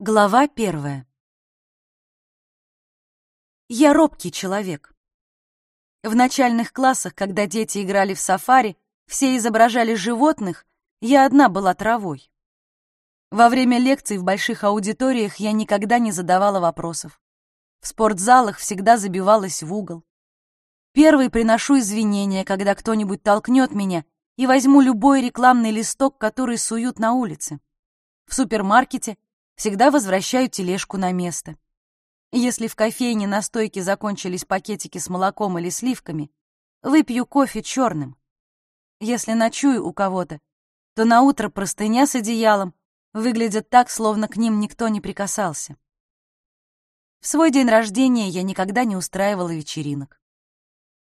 Глава первая. Я робкий человек. В начальных классах, когда дети играли в сафари, все изображали животных, я одна была травой. Во время лекций в больших аудиториях я никогда не задавала вопросов. В спортзалах всегда забивалась в угол. Первый приношу извинения, когда кто-нибудь толкнет меня, и возьму любой рекламный листок, который суют на улице. В супермаркете всегда возвращаю тележку на место. Если в кофейне на стойке закончились пакетики с молоком или сливками, выпью кофе черным. Если ночую у кого-то, то на утро простыня с одеялом выглядят так, словно к ним никто не прикасался. В свой день рождения я никогда не устраивала вечеринок.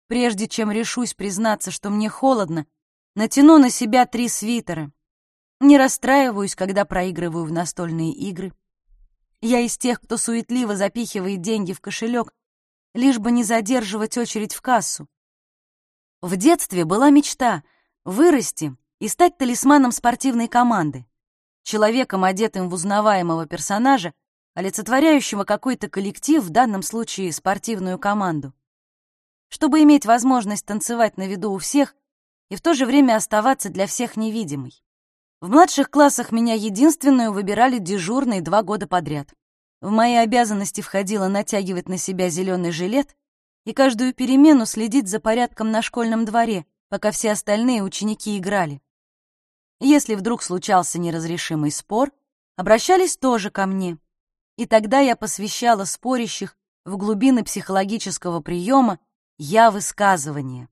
Прежде чем решусь признаться, что мне холодно, натяну на себя три свитера, не расстраиваюсь, когда проигрываю в настольные игры. Я из тех, кто суетливо запихивает деньги в кошелек, лишь бы не задерживать очередь в кассу. В детстве была мечта — вырасти и стать талисманом спортивной команды, человеком, одетым в узнаваемого персонажа, олицетворяющего какой-то коллектив, в данном случае спортивную команду. Чтобы иметь возможность танцевать на виду у всех и в то же время оставаться для всех невидимой. В младших классах меня единственную выбирали дежурной два года подряд. В мои обязанности входило натягивать на себя зеленый жилет и каждую перемену следить за порядком на школьном дворе, пока все остальные ученики играли. Если вдруг случался неразрешимый спор, обращались тоже ко мне. И тогда я посвящала спорящих в глубины психологического приема «я высказывание».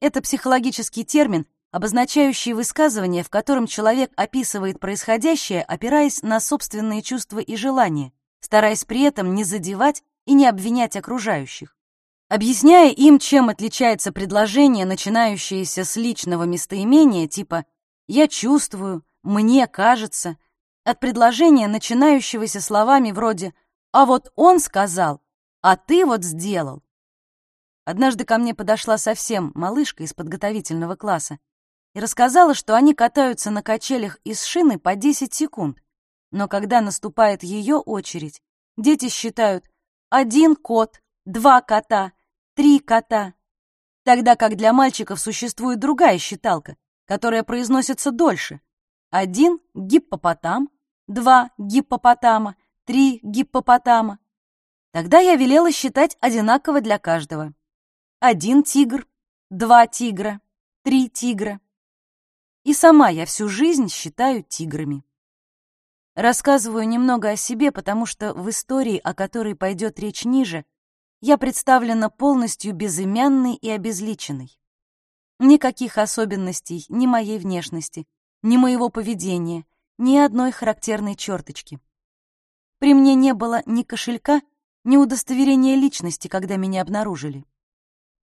Это психологический термин, обозначающий высказывание, в котором человек описывает происходящее, опираясь на собственные чувства и желания, стараясь при этом не задевать и не обвинять окружающих. Объясняя им, чем отличается предложение, начинающееся с личного местоимения, типа «я чувствую», «мне кажется», от предложения, начинающегося словами вроде «а вот он сказал», «а ты вот сделал». Однажды ко мне подошла совсем малышка из подготовительного класса и рассказала, что они катаются на качелях из шины по 10 секунд. Но когда наступает ее очередь, дети считают один кот, два кота, три кота. Тогда как для мальчиков существует другая считалка, которая произносится дольше. Один гиппопотам, два гиппопотама, три гиппопотама. Тогда я велела считать одинаково для каждого. Один тигр, два тигра, три тигра. И сама я всю жизнь считаю тиграми. Рассказываю немного о себе, потому что в истории, о которой пойдет речь ниже, я представлена полностью безымянной и обезличенной. Никаких особенностей ни моей внешности, ни моего поведения, ни одной характерной черточки. При мне не было ни кошелька, ни удостоверения личности, когда меня обнаружили.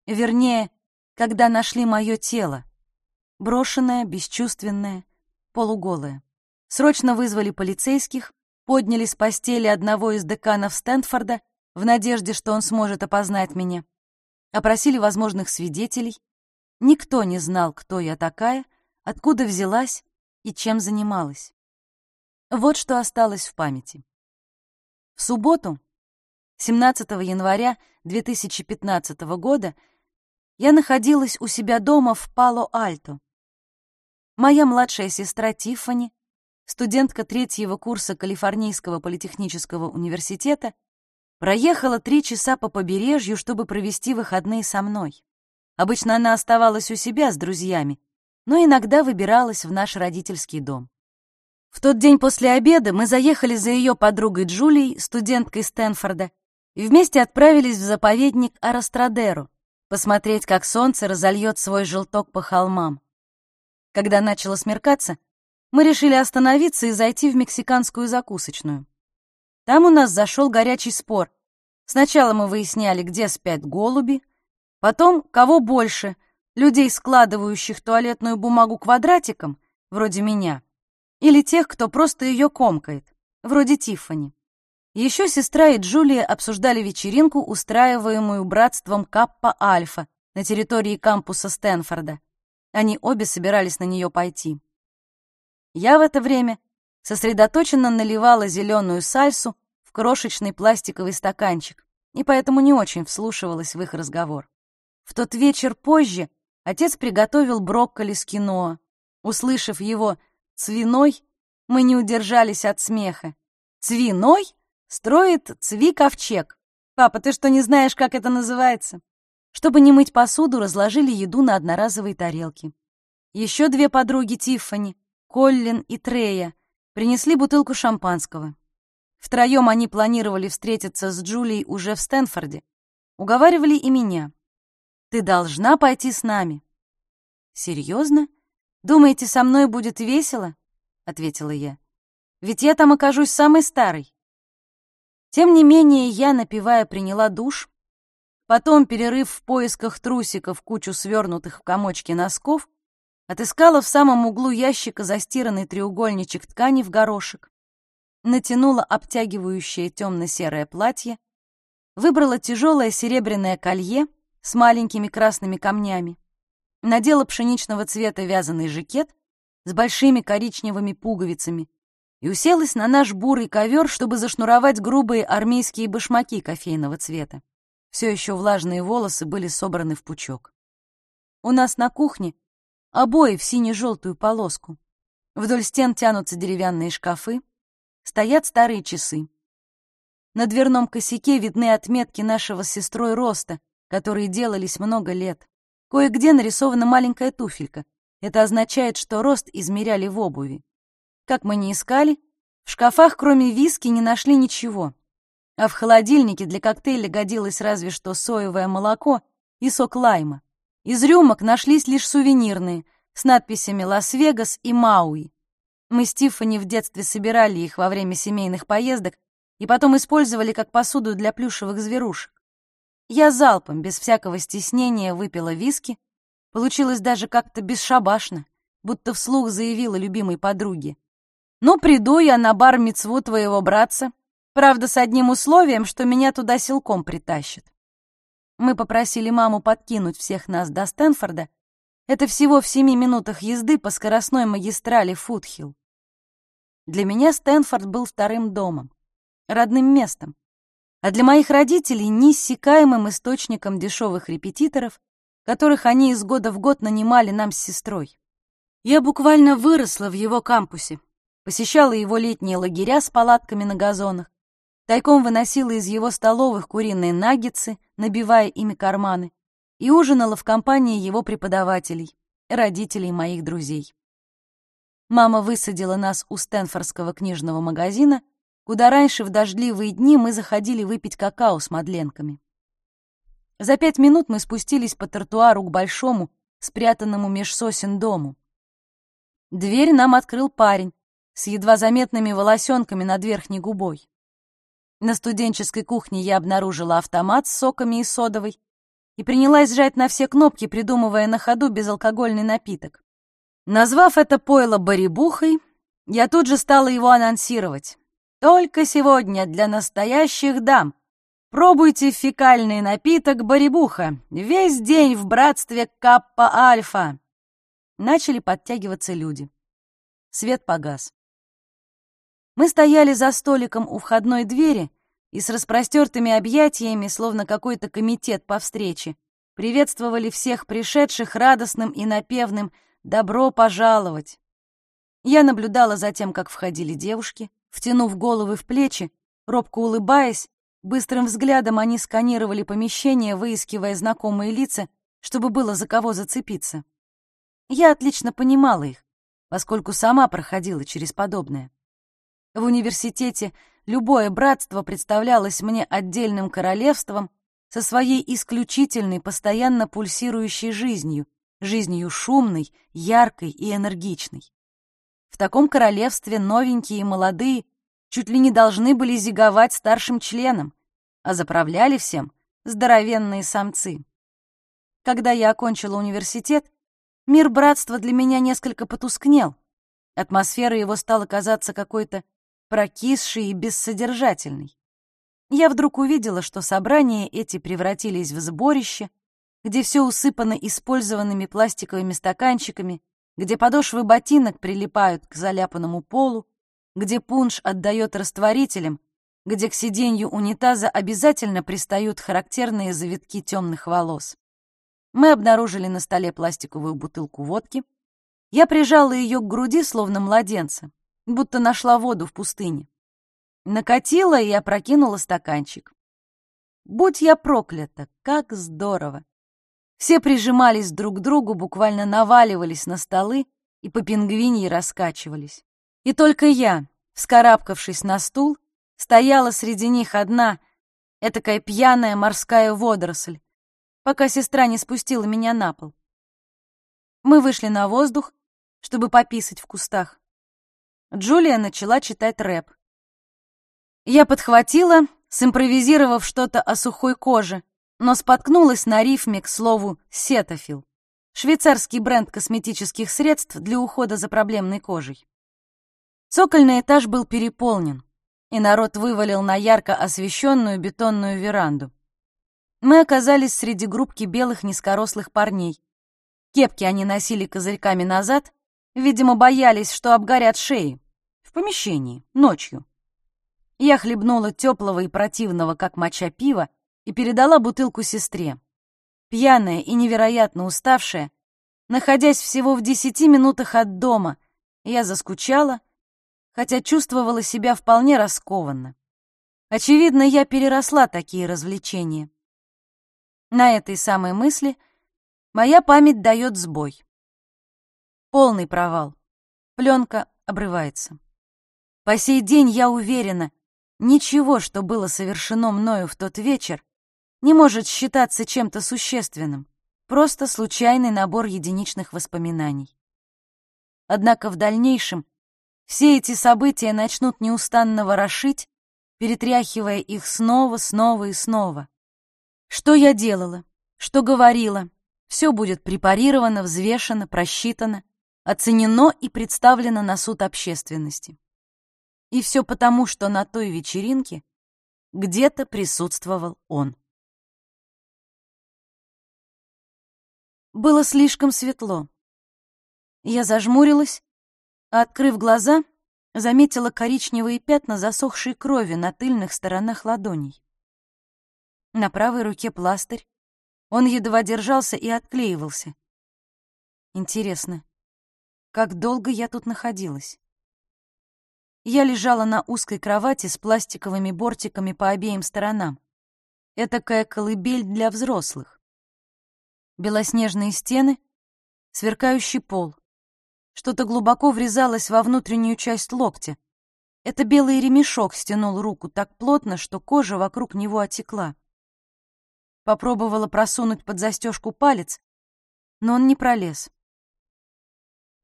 Вернее, когда нашли мое тело, брошенная, бесчувственная, полуголая. Срочно вызвали полицейских, подняли с постели одного из деканов Стэнфорда в надежде, что он сможет опознать меня. Опросили возможных свидетелей. Никто не знал, кто я такая, откуда взялась и чем занималась. Вот что осталось в памяти. В субботу, 17 января 2015 года, я находилась у себя дома в Пало-Альто, Моя младшая сестра Тиффани, студентка третьего курса Калифорнийского политехнического университета, проехала три часа по побережью, чтобы провести выходные со мной. Обычно она оставалась у себя с друзьями, но иногда выбиралась в наш родительский дом. В тот день после обеда мы заехали за ее подругой Джулией, студенткой Стэнфорда, и вместе отправились в заповедник Арастрадеру, посмотреть, как солнце разольет свой желток по холмам. Когда начало смеркаться, мы решили остановиться и зайти в мексиканскую закусочную. Там у нас зашел горячий спор. Сначала мы выясняли, где спят голуби, потом, кого больше, людей, складывающих туалетную бумагу квадратиком, вроде меня, или тех, кто просто ее комкает, вроде Тиффани. Еще сестра и Джулия обсуждали вечеринку, устраиваемую братством Каппа Альфа на территории кампуса Стэнфорда. Они обе собирались на нее пойти. Я в это время сосредоточенно наливала зеленую сальсу в крошечный пластиковый стаканчик и поэтому не очень вслушивалась в их разговор. В тот вечер позже отец приготовил брокколи с киноа. Услышав его «цвиной», мы не удержались от смеха. «Цвиной?» строит цви-ковчег. Папа, ты что, не знаешь, как это называется? Чтобы не мыть посуду, разложили еду на одноразовые тарелки. Еще две подруги Тиффани, Коллин и Трея, принесли бутылку шампанского. Втроем они планировали встретиться с Джулией уже в Стэнфорде. Уговаривали и меня. «Ты должна пойти с нами». «Серьезно? Думаете, со мной будет весело?» — ответила я. «Ведь я там окажусь самой старой». Тем не менее, я, напивая, приняла душ, потом, перерыв в поисках трусиков кучу свернутых в комочки носков, отыскала в самом углу ящика застиранный треугольничек ткани в горошек, натянула обтягивающее темно-серое платье, выбрала тяжелое серебряное колье с маленькими красными камнями, надела пшеничного цвета вязаный жакет с большими коричневыми пуговицами и уселась на наш бурый ковер, чтобы зашнуровать грубые армейские башмаки кофейного цвета. Все еще влажные волосы были собраны в пучок. У нас на кухне обои в сине-желтую полоску. Вдоль стен тянутся деревянные шкафы, стоят старые часы. На дверном косяке видны отметки нашего с сестрой роста, которые делались много лет. Кое-где нарисована маленькая туфелька. Это означает, что рост измеряли в обуви. Как мы ни искали, в шкафах кроме виски не нашли ничего. А в холодильнике для коктейля годилось разве что соевое молоко и сок лайма. Из рюмок нашлись лишь сувенирные, с надписями «Лас-Вегас» и «Мауи». Мы с Тиффани в детстве собирали их во время семейных поездок и потом использовали как посуду для плюшевых зверушек. Я залпом, без всякого стеснения, выпила виски. Получилось даже как-то бесшабашно, будто вслух заявила любимой подруге. Ну, приду я на бар мецву твоего братца, правда, с одним условием, что меня туда силком притащат. Мы попросили маму подкинуть всех нас до Стэнфорда. Это всего в семи минутах езды по скоростной магистрали Фудхилл. Для меня Стэнфорд был вторым домом, родным местом, а для моих родителей — неиссякаемым источником дешевых репетиторов, которых они из года в год нанимали нам с сестрой. Я буквально выросла в его кампусе, посещала его летние лагеря с палатками на газонах, тайком выносила из его столовых куриные наггетсы, набивая ими карманы, и ужинала в компании его преподавателей, родителей моих друзей. Мама высадила нас у Стэнфордского книжного магазина, куда раньше в дождливые дни мы заходили выпить какао с мадленками. За пять минут мы спустились по тротуару к большому, спрятанному меж сосен дому. Дверь нам открыл парень, с едва заметными волосенками над верхней губой. На студенческой кухне я обнаружила автомат с соками и содовой и принялась сжать на все кнопки, придумывая на ходу безалкогольный напиток. Назвав это пойло барибухой, я тут же стала его анонсировать. Только сегодня для настоящих дам. Пробуйте фекальный напиток барибуха. Весь день в братстве Каппа-Альфа. Начали подтягиваться люди. Свет погас. Мы стояли за столиком у входной двери и с распростертыми объятиями, словно какой-то комитет по встрече, приветствовали всех пришедших радостным и напевным «Добро пожаловать!». Я наблюдала за тем, как входили девушки, втянув головы в плечи, робко улыбаясь, быстрым взглядом они сканировали помещение, выискивая знакомые лица, чтобы было за кого зацепиться. Я отлично понимала их, поскольку сама проходила через подобное. В университете любое братство представлялось мне отдельным королевством со своей исключительной, постоянно пульсирующей жизнью, жизнью шумной, яркой и энергичной. В таком королевстве новенькие и молодые чуть ли не должны были зиговать старшим членам, а заправляли всем здоровенные самцы. Когда я окончила университет, мир братства для меня несколько потускнел. Атмосфера его стала казаться какой-то прокисший и бессодержательный. Я вдруг увидела, что собрания эти превратились в сборище, где все усыпано использованными пластиковыми стаканчиками, где подошвы ботинок прилипают к заляпанному полу, где пунш отдает растворителем, где к сиденью унитаза обязательно пристают характерные завитки темных волос. Мы обнаружили на столе пластиковую бутылку водки. Я прижала ее к груди, словно младенца, будто нашла воду в пустыне. Накатила и опрокинула стаканчик. Будь я проклята, как здорово! Все прижимались друг к другу, буквально наваливались на столы и по пингвиньи раскачивались. И только я, вскарабкавшись на стул, стояла среди них одна, этакая пьяная морская водоросль, пока сестра не спустила меня на пол. Мы вышли на воздух, чтобы пописать в кустах. Джулия начала читать рэп. Я подхватила, симпровизировав что-то о сухой коже, но споткнулась на рифме к слову «сетофил» — швейцарский бренд косметических средств для ухода за проблемной кожей. Цокольный этаж был переполнен, и народ вывалил на ярко освещенную бетонную веранду. Мы оказались среди группки белых низкорослых парней. Кепки они носили козырьками назад, видимо, боялись, что обгорят шеи. В помещении, ночью. Я хлебнула теплого и противного, как моча пива, и передала бутылку сестре. Пьяная и невероятно уставшая, находясь всего в десяти минутах от дома, я заскучала, хотя чувствовала себя вполне раскованно. Очевидно, я переросла такие развлечения. На этой самой мысли моя память дает сбой. Полный провал. Пленка обрывается. По сей день я уверена, ничего, что было совершено мною в тот вечер, не может считаться чем-то существенным, просто случайный набор единичных воспоминаний. Однако в дальнейшем все эти события начнут неустанно ворошить, перетряхивая их снова, снова и снова. Что я делала, что говорила, все будет препарировано, взвешено, просчитано, оценено и представлено на суд общественности. И все потому, что на той вечеринке где-то присутствовал он. Было слишком светло. Я зажмурилась, а, открыв глаза, заметила коричневые пятна засохшей крови на тыльных сторонах ладоней. На правой руке пластырь. Он едва держался и отклеивался. Интересно, как долго я тут находилась? Я лежала на узкой кровати с пластиковыми бортиками по обеим сторонам. Этакая колыбель для взрослых белоснежные стены, сверкающий пол. Что-то глубоко врезалось во внутреннюю часть локтя. Это белый ремешок стянул руку так плотно, что кожа вокруг него отекла. Попробовала просунуть под застежку палец, но он не пролез.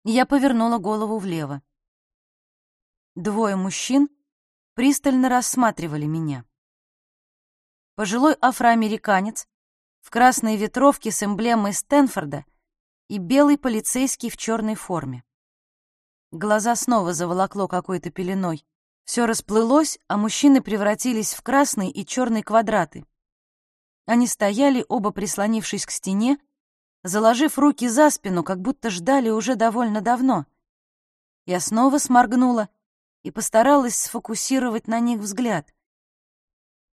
Я повернула голову влево. Двое мужчин пристально рассматривали меня. Пожилой афроамериканец в красной ветровке с эмблемой Стэнфорда и белый полицейский в черной форме. Глаза снова заволокло какой-то пеленой. Все расплылось, а мужчины превратились в красный и черный квадраты. Они стояли, оба прислонившись к стене, заложив руки за спину, как будто ждали уже довольно давно. Я снова сморгнула и постаралась сфокусировать на них взгляд.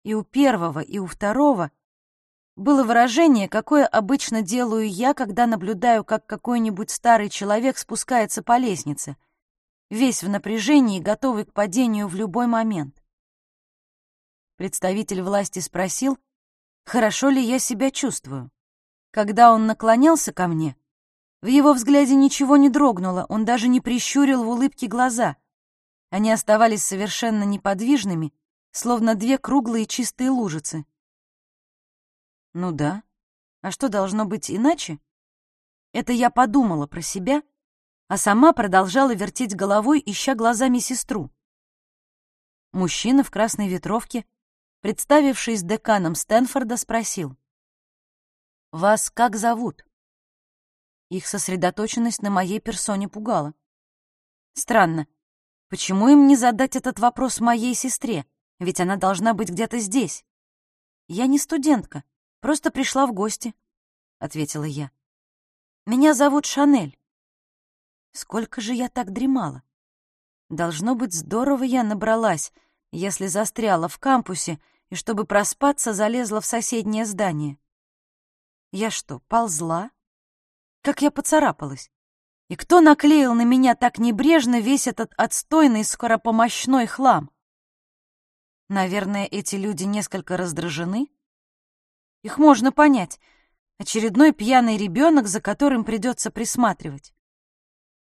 И у первого, и у второго было выражение, какое обычно делаю я, когда наблюдаю, как какой-нибудь старый человек спускается по лестнице, весь в напряжении, готовый к падению в любой момент. Представитель власти спросил, хорошо ли я себя чувствую. Когда он наклонялся ко мне, в его взгляде ничего не дрогнуло, он даже не прищурил в улыбке глаза. Они оставались совершенно неподвижными, словно две круглые чистые лужицы. Ну да. А что должно быть иначе? Это я подумала про себя, а сама продолжала вертеть головой, ища глазами сестру. Мужчина в красной ветровке, представившись деканом Стэнфорда, спросил. «Вас как зовут?» Их сосредоточенность на моей персоне пугала. Странно, почему им не задать этот вопрос моей сестре, ведь она должна быть где-то здесь? Я не студентка, Просто пришла в гости», — ответила я. «Меня зовут Шанель». Сколько же я так дремала? Должно быть, здорово я набралась, если застряла в кампусе и, чтобы проспаться, залезла в соседнее здание. Я что, ползла? Как я поцарапалась? И кто наклеил на меня так небрежно весь этот отстойный скоропомощной хлам? Наверное, эти люди несколько раздражены. Их можно понять. Очередной пьяный ребенок, за которым придется присматривать.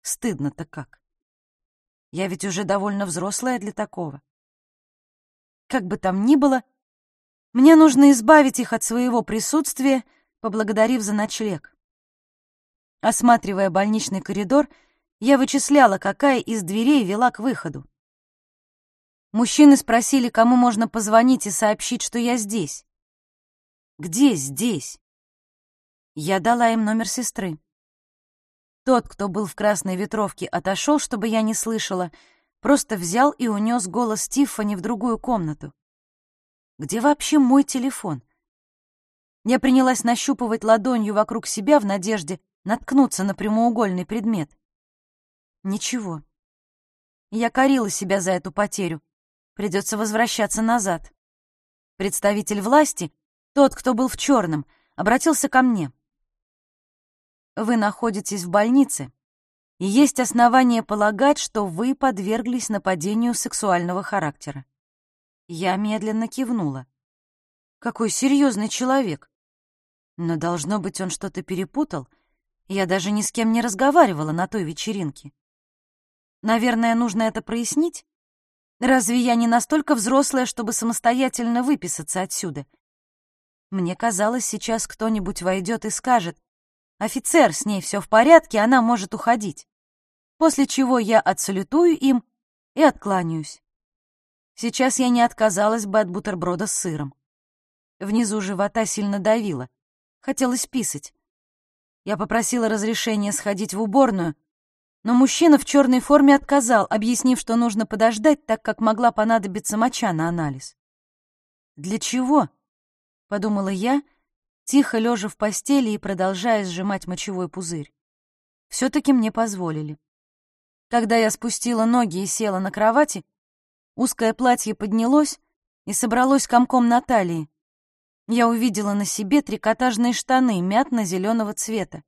Стыдно-то как. Я ведь уже довольно взрослая для такого. Как бы там ни было, мне нужно избавить их от своего присутствия, поблагодарив за ночлег. Осматривая больничный коридор, я вычисляла, какая из дверей вела к выходу. Мужчины спросили, кому можно позвонить и сообщить, что я здесь. Где здесь? Я дала им номер сестры. Тот, кто был в красной ветровке, отошел, чтобы я не слышала, просто взял и унес голос Тиффани в другую комнату. Где вообще мой телефон? Я принялась нащупывать ладонью вокруг себя в надежде, наткнуться на прямоугольный предмет. Ничего. Я корила себя за эту потерю. Придется возвращаться назад. Представитель власти, тот, кто был в черном, обратился ко мне. Вы находитесь в больнице, и есть основания полагать, что вы подверглись нападению сексуального характера. Я медленно кивнула. Какой серьезный человек. Но, должно быть, он что-то перепутал — я даже ни с кем не разговаривала на той вечеринке. Наверное, нужно это прояснить? Разве я не настолько взрослая, чтобы самостоятельно выписаться отсюда? Мне казалось, сейчас кто-нибудь войдет и скажет, «Офицер, с ней все в порядке, она может уходить». После чего я отсалютую им и откланяюсь. Сейчас я не отказалась бы от бутерброда с сыром. Внизу живота сильно давило. Хотелось писать. Я попросила разрешения сходить в уборную, но мужчина в черной форме отказал, объяснив, что нужно подождать, так как могла понадобиться моча на анализ. «Для чего?» — подумала я, тихо лежа в постели и продолжая сжимать мочевой пузырь. Все-таки мне позволили. Когда я спустила ноги и села на кровати, узкое платье поднялось и собралось комком на талии, я увидела на себе трикотажные штаны мятно-зеленого цвета.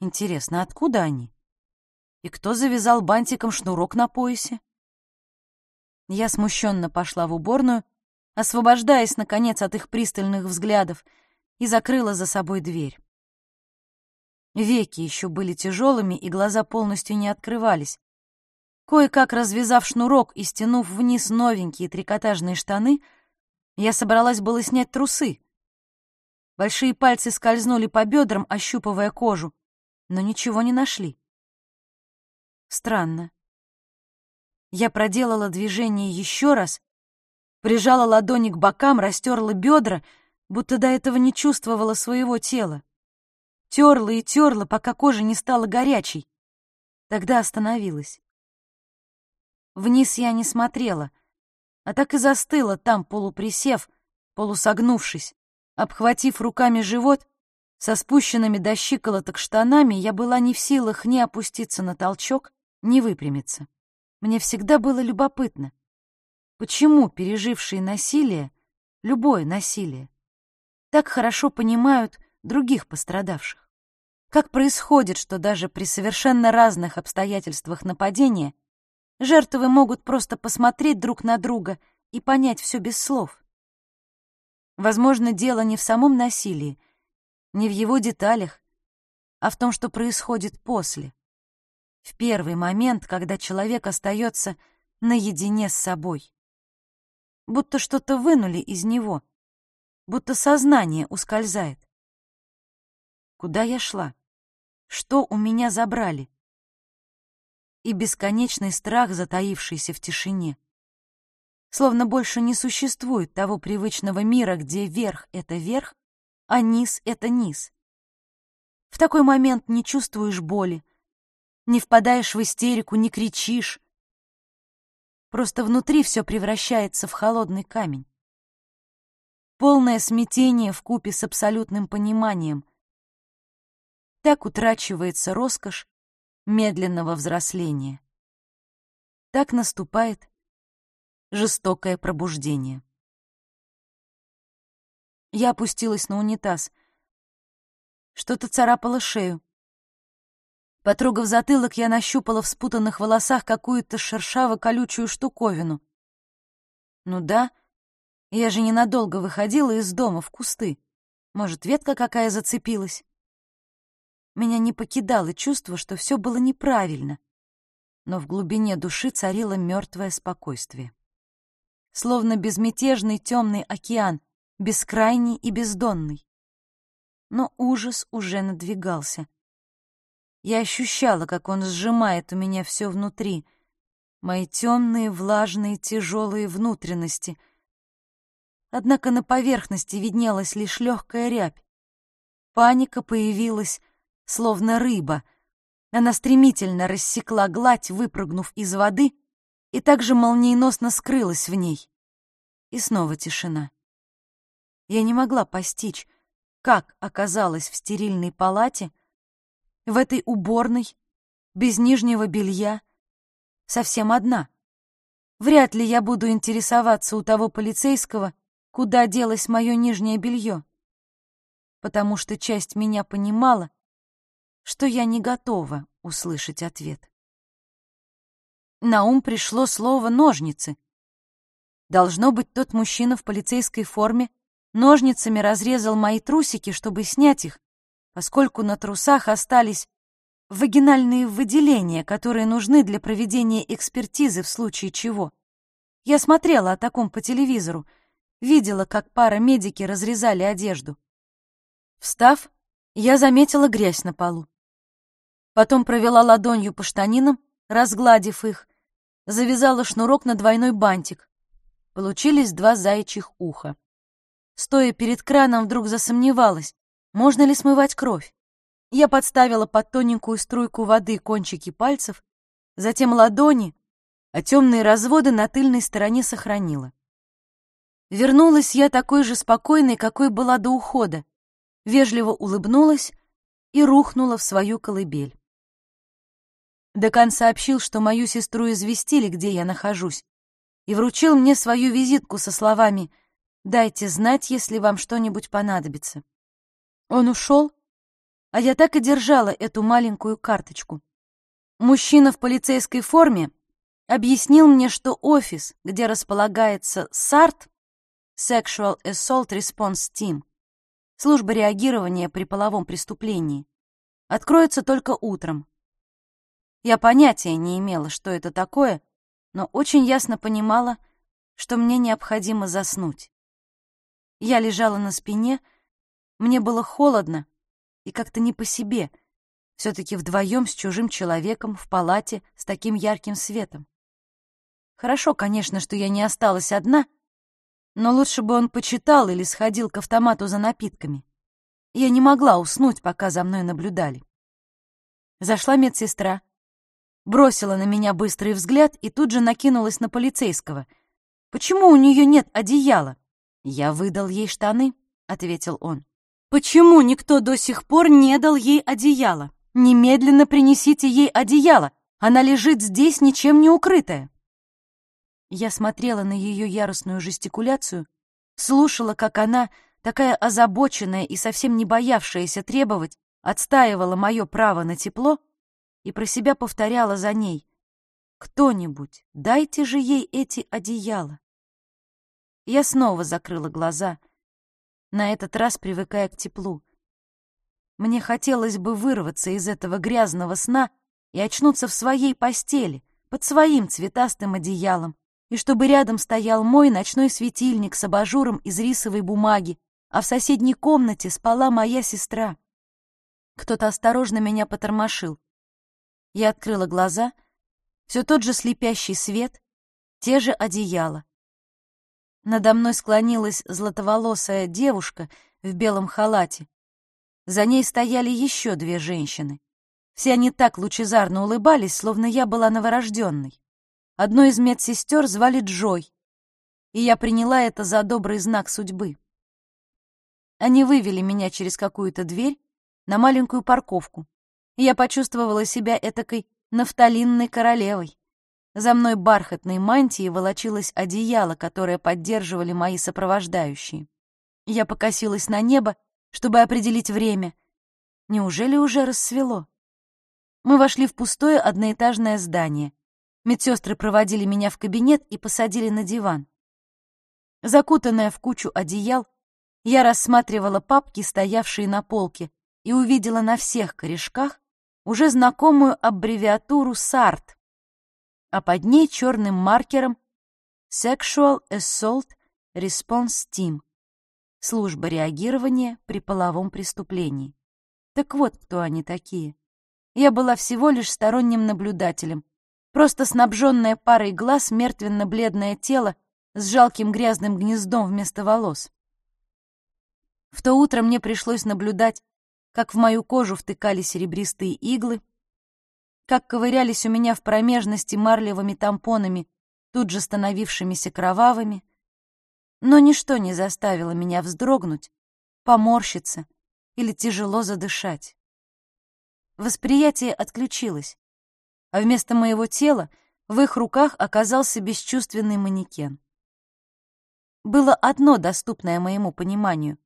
Интересно, откуда они? И кто завязал бантиком шнурок на поясе? Я смущенно пошла в уборную, освобождаясь, наконец, от их пристальных взглядов, и закрыла за собой дверь. Веки еще были тяжелыми, и глаза полностью не открывались. Кое-как развязав шнурок и стянув вниз новенькие трикотажные штаны — я собралась было снять трусы. Большие пальцы скользнули по бедрам, ощупывая кожу, но ничего не нашли. Странно. Я проделала движение еще раз, прижала ладони к бокам, растерла бедра, будто до этого не чувствовала своего тела. Терла и терла, пока кожа не стала горячей. Тогда остановилась. Вниз я не смотрела — а так и застыла там, полуприсев, полусогнувшись. Обхватив руками живот, со спущенными до щиколоток штанами, я была не в силах ни опуститься на толчок, ни выпрямиться. Мне всегда было любопытно, почему пережившие насилие, любое насилие, так хорошо понимают других пострадавших. Как происходит, что даже при совершенно разных обстоятельствах нападения Жертвы могут просто посмотреть друг на друга и понять все без слов. Возможно, дело не в самом насилии, не в его деталях, а в том, что происходит после. В первый момент, когда человек остается наедине с собой. Будто что-то вынули из него, будто сознание ускользает. Куда я шла? Что у меня забрали? И бесконечный страх, затаившийся в тишине. Словно больше не существует того привычного мира, где верх — это верх, а низ — это низ. В такой момент не чувствуешь боли, не впадаешь в истерику, не кричишь. Просто внутри все превращается в холодный камень. Полное смятение в купе с абсолютным пониманием. Так утрачивается роскошь медленного взросления. так наступает жестокое пробуждение. Я опустилась на унитаз. Что-то царапало шею. Потрогав затылок, я нащупала в спутанных волосах какую-то шершаво-колючую штуковину. Ну да, я же ненадолго выходила из дома в кусты. Может, ветка какая зацепилась? Меня не покидало чувство, что все было неправильно, но в глубине души царило мертвое спокойствие. Словно безмятежный темный океан, бескрайний и бездонный. Но ужас уже надвигался. Я ощущала, как он сжимает у меня все внутри, мои темные, влажные, тяжелые внутренности. Однако на поверхности виднелась лишь легкая рябь. Паника появилась, словно рыба. Она стремительно рассекла гладь, выпрыгнув из воды, и также молниеносно скрылась в ней. И снова тишина. Я не могла постичь, как оказалась в стерильной палате, в этой уборной, без нижнего белья, совсем одна. Вряд ли я буду интересоваться у того полицейского, куда делось мое нижнее белье, потому что часть меня понимала, что я не готова услышать ответ. На ум пришло слово «ножницы». Должно быть, тот мужчина в полицейской форме ножницами разрезал мои трусики, чтобы снять их, поскольку на трусах остались вагинальные выделения, которые нужны для проведения экспертизы в случае чего. Я смотрела о таком по телевизору, видела, как пара-медики разрезали одежду. Встав, я заметила грязь на полу. Потом провела ладонью по штанинам, разгладив их, завязала шнурок на двойной бантик. Получились два заячьих уха. Стоя перед краном, вдруг засомневалась, можно ли смывать кровь. Я подставила под тоненькую струйку воды кончики пальцев, затем ладони, а темные разводы на тыльной стороне сохранила. Вернулась я такой же спокойной, какой была до ухода, вежливо улыбнулась и рухнула в свою колыбель. Декан сообщил, что мою сестру известили, где я нахожусь, и вручил мне свою визитку со словами «Дайте знать, если вам что-нибудь понадобится». Он ушел, а я так и держала эту маленькую карточку. Мужчина в полицейской форме объяснил мне, что офис, где располагается САРТ, Sexual Assault Response Team, служба реагирования при половом преступлении, откроется только утром. Я понятия не имела, что это такое, но очень ясно понимала, что мне необходимо заснуть. Я лежала на спине, мне было холодно и как-то не по себе, все-таки вдвоем с чужим человеком в палате с таким ярким светом. Хорошо, конечно, что я не осталась одна, но лучше бы он почитал или сходил к автомату за напитками. Я не могла уснуть, пока за мной наблюдали. Зашла медсестра, бросила на меня быстрый взгляд и тут же накинулась на полицейского. «Почему у нее нет одеяла?» «Я выдал ей штаны», — ответил он. «Почему никто до сих пор не дал ей одеяло? Немедленно принесите ей одеяло. Она лежит здесь, ничем не укрытая». Я смотрела на ее яростную жестикуляцию, слушала, как она, такая озабоченная и совсем не боявшаяся требовать, отстаивала мое право на тепло, и про себя повторяла за ней. «Кто-нибудь, дайте же ей эти одеяла!» Я снова закрыла глаза, на этот раз привыкая к теплу. Мне хотелось бы вырваться из этого грязного сна и очнуться в своей постели, под своим цветастым одеялом, и чтобы рядом стоял мой ночной светильник с абажуром из рисовой бумаги, а в соседней комнате спала моя сестра. Кто-то осторожно меня потормошил. Я открыла глаза. Все тот же слепящий свет, те же одеяла. Надо мной склонилась златоволосая девушка в белом халате. За ней стояли еще две женщины. Все они так лучезарно улыбались, словно я была новорожденной. Одну из медсестер звали Джой, и я приняла это за добрый знак судьбы. Они вывели меня через какую-то дверь на маленькую парковку, я почувствовала себя этакой нафталинной королевой. за мной бархатной мантией волочилось одеяло, которое поддерживали мои сопровождающие. Я покосилась на небо, чтобы определить время. Неужели уже рассвело? Мы вошли в пустое одноэтажное здание. Медсестры проводили меня в кабинет и посадили на диван. Закутанная в кучу одеял, я рассматривала папки, стоявшие на полке, и увидела на всех корешках уже знакомую аббревиатуру SART, а под ней черным маркером Sexual Assault Response Team — служба реагирования при половом преступлении. Так вот, кто они такие. Я была всего лишь сторонним наблюдателем, просто снабженная парой глаз мертвенно-бледное тело с жалким грязным гнездом вместо волос. В то утро мне пришлось наблюдать, как в мою кожу втыкали серебристые иглы, как ковырялись у меня в промежности марлевыми тампонами, тут же становившимися кровавыми, но ничто не заставило меня вздрогнуть, поморщиться или тяжело задышать. Восприятие отключилось, а вместо моего тела в их руках оказался бесчувственный манекен. Было одно доступное моему пониманию.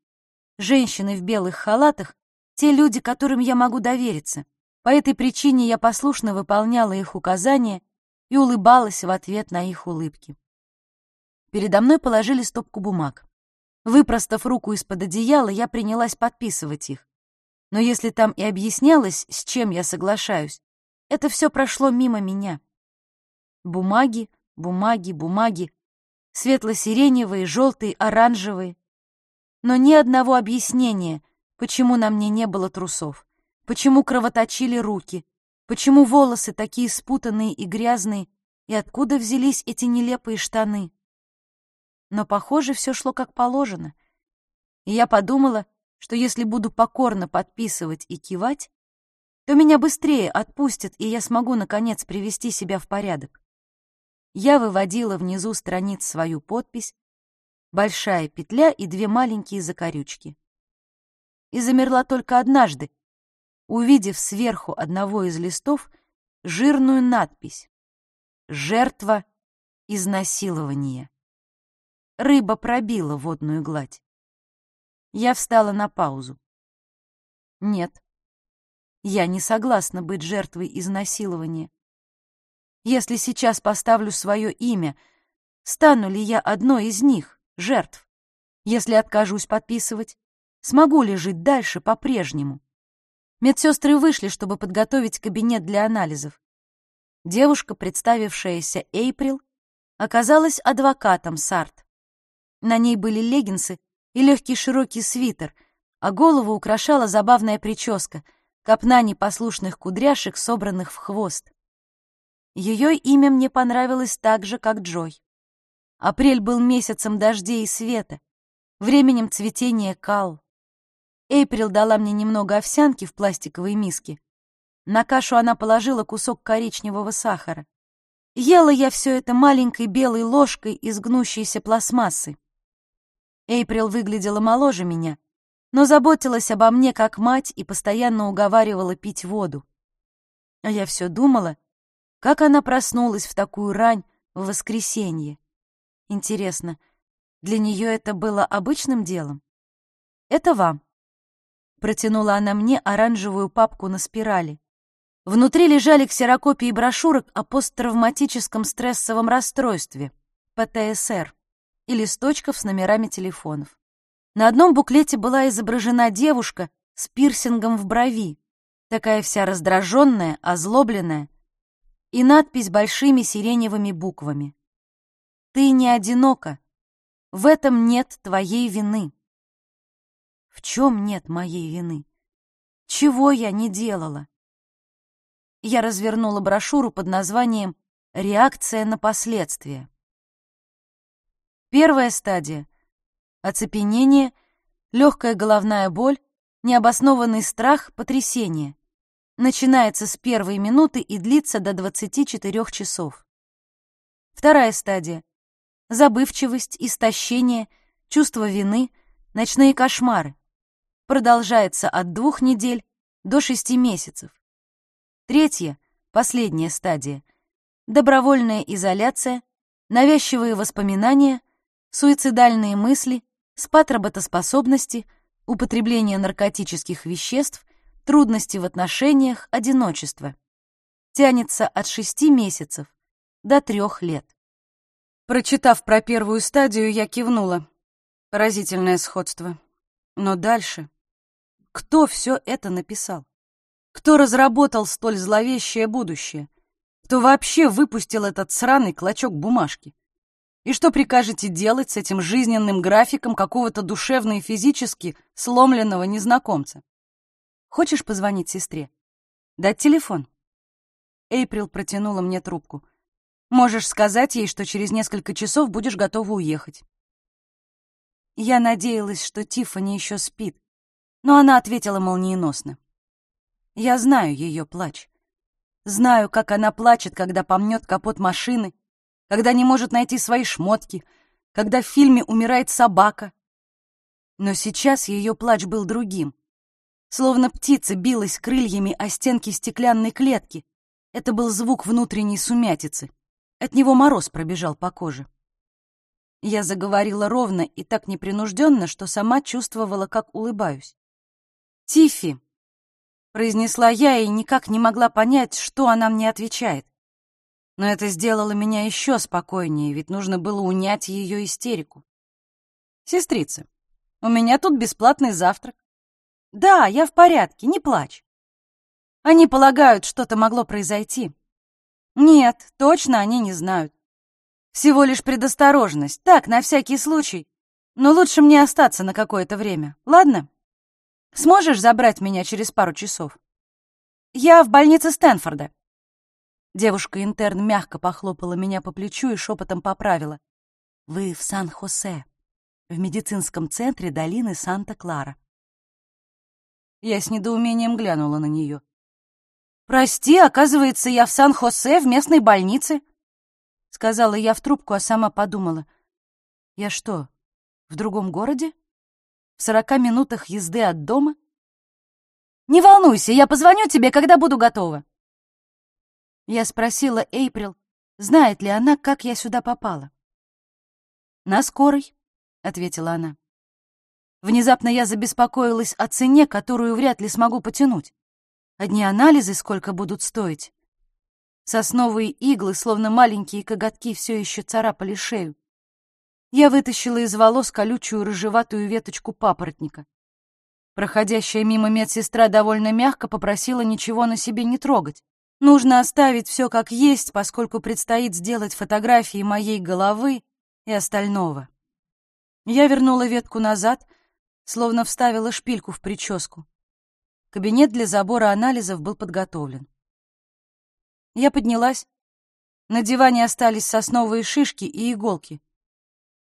Женщины в белых халатах — те люди, которым я могу довериться. По этой причине я послушно выполняла их указания и улыбалась в ответ на их улыбки. Передо мной положили стопку бумаг. Выпростав руку из-под одеяла, я принялась подписывать их. Но если там и объяснялось, с чем я соглашаюсь, это все прошло мимо меня. Бумаги, бумаги, бумаги, светло-сиреневые, желтые, оранжевые. Но ни одного объяснения, почему на мне не было трусов, почему кровоточили руки, почему волосы такие спутанные и грязные, и откуда взялись эти нелепые штаны. Но, похоже, все шло как положено. И я подумала, что если буду покорно подписывать и кивать, то меня быстрее отпустят, и я смогу, наконец, привести себя в порядок. Я выводила внизу страниц свою подпись, большая петля и две маленькие закорючки. И замерла только однажды, увидев сверху одного из листов жирную надпись «Жертва изнасилования». Рыба пробила водную гладь. Я встала на паузу. Нет, я не согласна быть жертвой изнасилования. Если сейчас поставлю свое имя, стану ли я одной из них, жертв? Если откажусь подписывать, смогу ли жить дальше по-прежнему? Медсестры вышли, чтобы подготовить кабинет для анализов. Девушка, представившаяся Эйприл, оказалась адвокатом Сарт. На ней были леггинсы и легкий широкий свитер, а голову украшала забавная прическа, копна непослушных кудряшек, собранных в хвост. Ее имя мне понравилось так же, как Джой. Апрель был месяцем дождей и света, временем цветения кал. Эйприл дала мне немного овсянки в пластиковой миске. На кашу она положила кусок коричневого сахара. Ела я все это маленькой белой ложкой из гнущейся пластмассы. Эйприл выглядела моложе меня, но заботилась обо мне как мать и постоянно уговаривала пить воду. А я все думала, как она проснулась в такую рань в воскресенье. Интересно, для нее это было обычным делом? Это вам. Протянула она мне оранжевую папку на спирали. Внутри лежали ксерокопии брошюрок о посттравматическом стрессовом расстройстве, ПТСР и листочков с номерами телефонов. На одном буклете была изображена девушка с пирсингом в брови, такая вся раздраженная, озлобленная, и надпись большими сиреневыми буквами. «Ты не одинока. В этом нет твоей вины». В чем нет моей вины? Чего я не делала? Я развернула брошюру под названием «Реакция на последствия». Первая стадия — оцепенение, легкая головная боль, необоснованный страх, потрясение. Начинается с первой минуты и длится до 24 часов. Вторая стадия — забывчивость, истощение, чувство вины, ночные кошмары. Продолжается от двух недель до шести месяцев. Третья, последняя стадия добровольная изоляция, навязчивые воспоминания, суицидальные мысли, спад работоспособности, употребление наркотических веществ, трудности в отношениях, одиночество. Тянется от шести месяцев до трех лет. Прочитав про первую стадию, я кивнула. Поразительное сходство. Но дальше... Кто все это написал? Кто разработал столь зловещее будущее? Кто вообще выпустил этот сраный клочок бумажки? И что прикажете делать с этим жизненным графиком какого-то душевно и физически сломленного незнакомца? Хочешь позвонить сестре? Дать телефон? Эйприл протянула мне трубку. Можешь сказать ей, что через несколько часов будешь готова уехать. Я надеялась, что Тиффани еще спит, но она ответила молниеносно. Я знаю ее плач. Знаю, как она плачет, когда помнет капот машины, когда не может найти свои шмотки, когда в фильме умирает собака. Но сейчас ее плач был другим. Словно птица билась крыльями о стенки стеклянной клетки. Это был звук внутренней сумятицы. От него мороз пробежал по коже. Я заговорила ровно и так непринужденно, что сама чувствовала, как улыбаюсь. «Тиффи, произнесла я и никак не могла понять, что она мне отвечает. Но это сделало меня еще спокойнее, ведь нужно было унять ее истерику. «Сестрица, у меня тут бесплатный завтрак». «Да, я в порядке, не плачь». Они полагают, что-то могло произойти. Нет, точно они не знают. Всего лишь предосторожность, так, на всякий случай. Но лучше мне остаться на какое-то время, ладно? Сможешь забрать меня через пару часов? Я в больнице Стэнфорда». Девушка-интерн мягко похлопала меня по плечу и шепотом поправила. «Вы в Сан-Хосе, в медицинском центре долины Санта-Клара». Я с недоумением глянула на нее. «Прости, оказывается, я в Сан-Хосе, в местной больнице», — сказала я в трубку, а сама подумала. «Я что, в другом городе?» В сорока минутах езды от дома? Не волнуйся, я позвоню тебе, когда буду готова. Я спросила Эйприл, знает ли она, как я сюда попала. «На скорой», — ответила она. Внезапно я забеспокоилась о цене, которую вряд ли смогу потянуть. Одни анализы сколько будут стоить. Сосновые иглы, словно маленькие коготки, все еще царапали шею. Я вытащила из волос колючую рыжеватую веточку папоротника. Проходящая мимо медсестра довольно мягко попросила ничего на себе не трогать. Нужно оставить все как есть, поскольку предстоит сделать фотографии моей головы и остального. Я вернула ветку назад, словно вставила шпильку в прическу. Кабинет для забора анализов был подготовлен. Я поднялась. На диване остались сосновые шишки и иголки.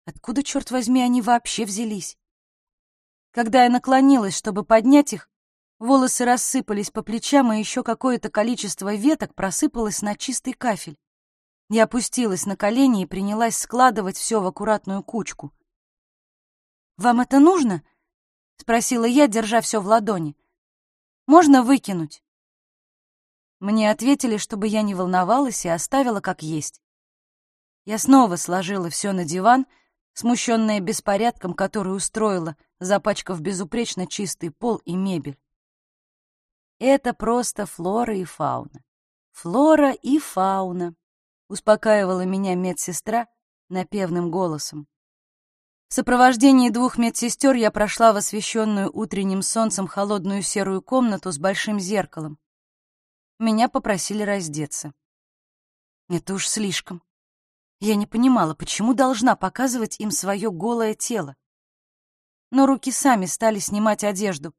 Откуда, черт возьми, они вообще взялись? Когда я наклонилась, чтобы поднять их, волосы рассыпались по плечам, и еще какое-то количество веток просыпалось на чистый кафель. Я опустилась на колени и принялась складывать все в аккуратную кучку. «Вам это нужно?» — спросила я, держа все в ладони. «Можно выкинуть?» Мне ответили, чтобы я не волновалась и оставила как есть. Я снова сложила все на диван — смущенная беспорядком, который устроила, запачкав безупречно чистый пол и мебель. Это просто флора и фауна. Флора и фауна, успокаивала меня медсестра напевным голосом. В сопровождении двух медсестер я прошла в освещенную утренним солнцем холодную серую комнату с большим зеркалом. Меня попросили раздеться. Это уж слишком. Я не понимала, почему должна показывать им свое голое тело. Но руки сами стали снимать одежду,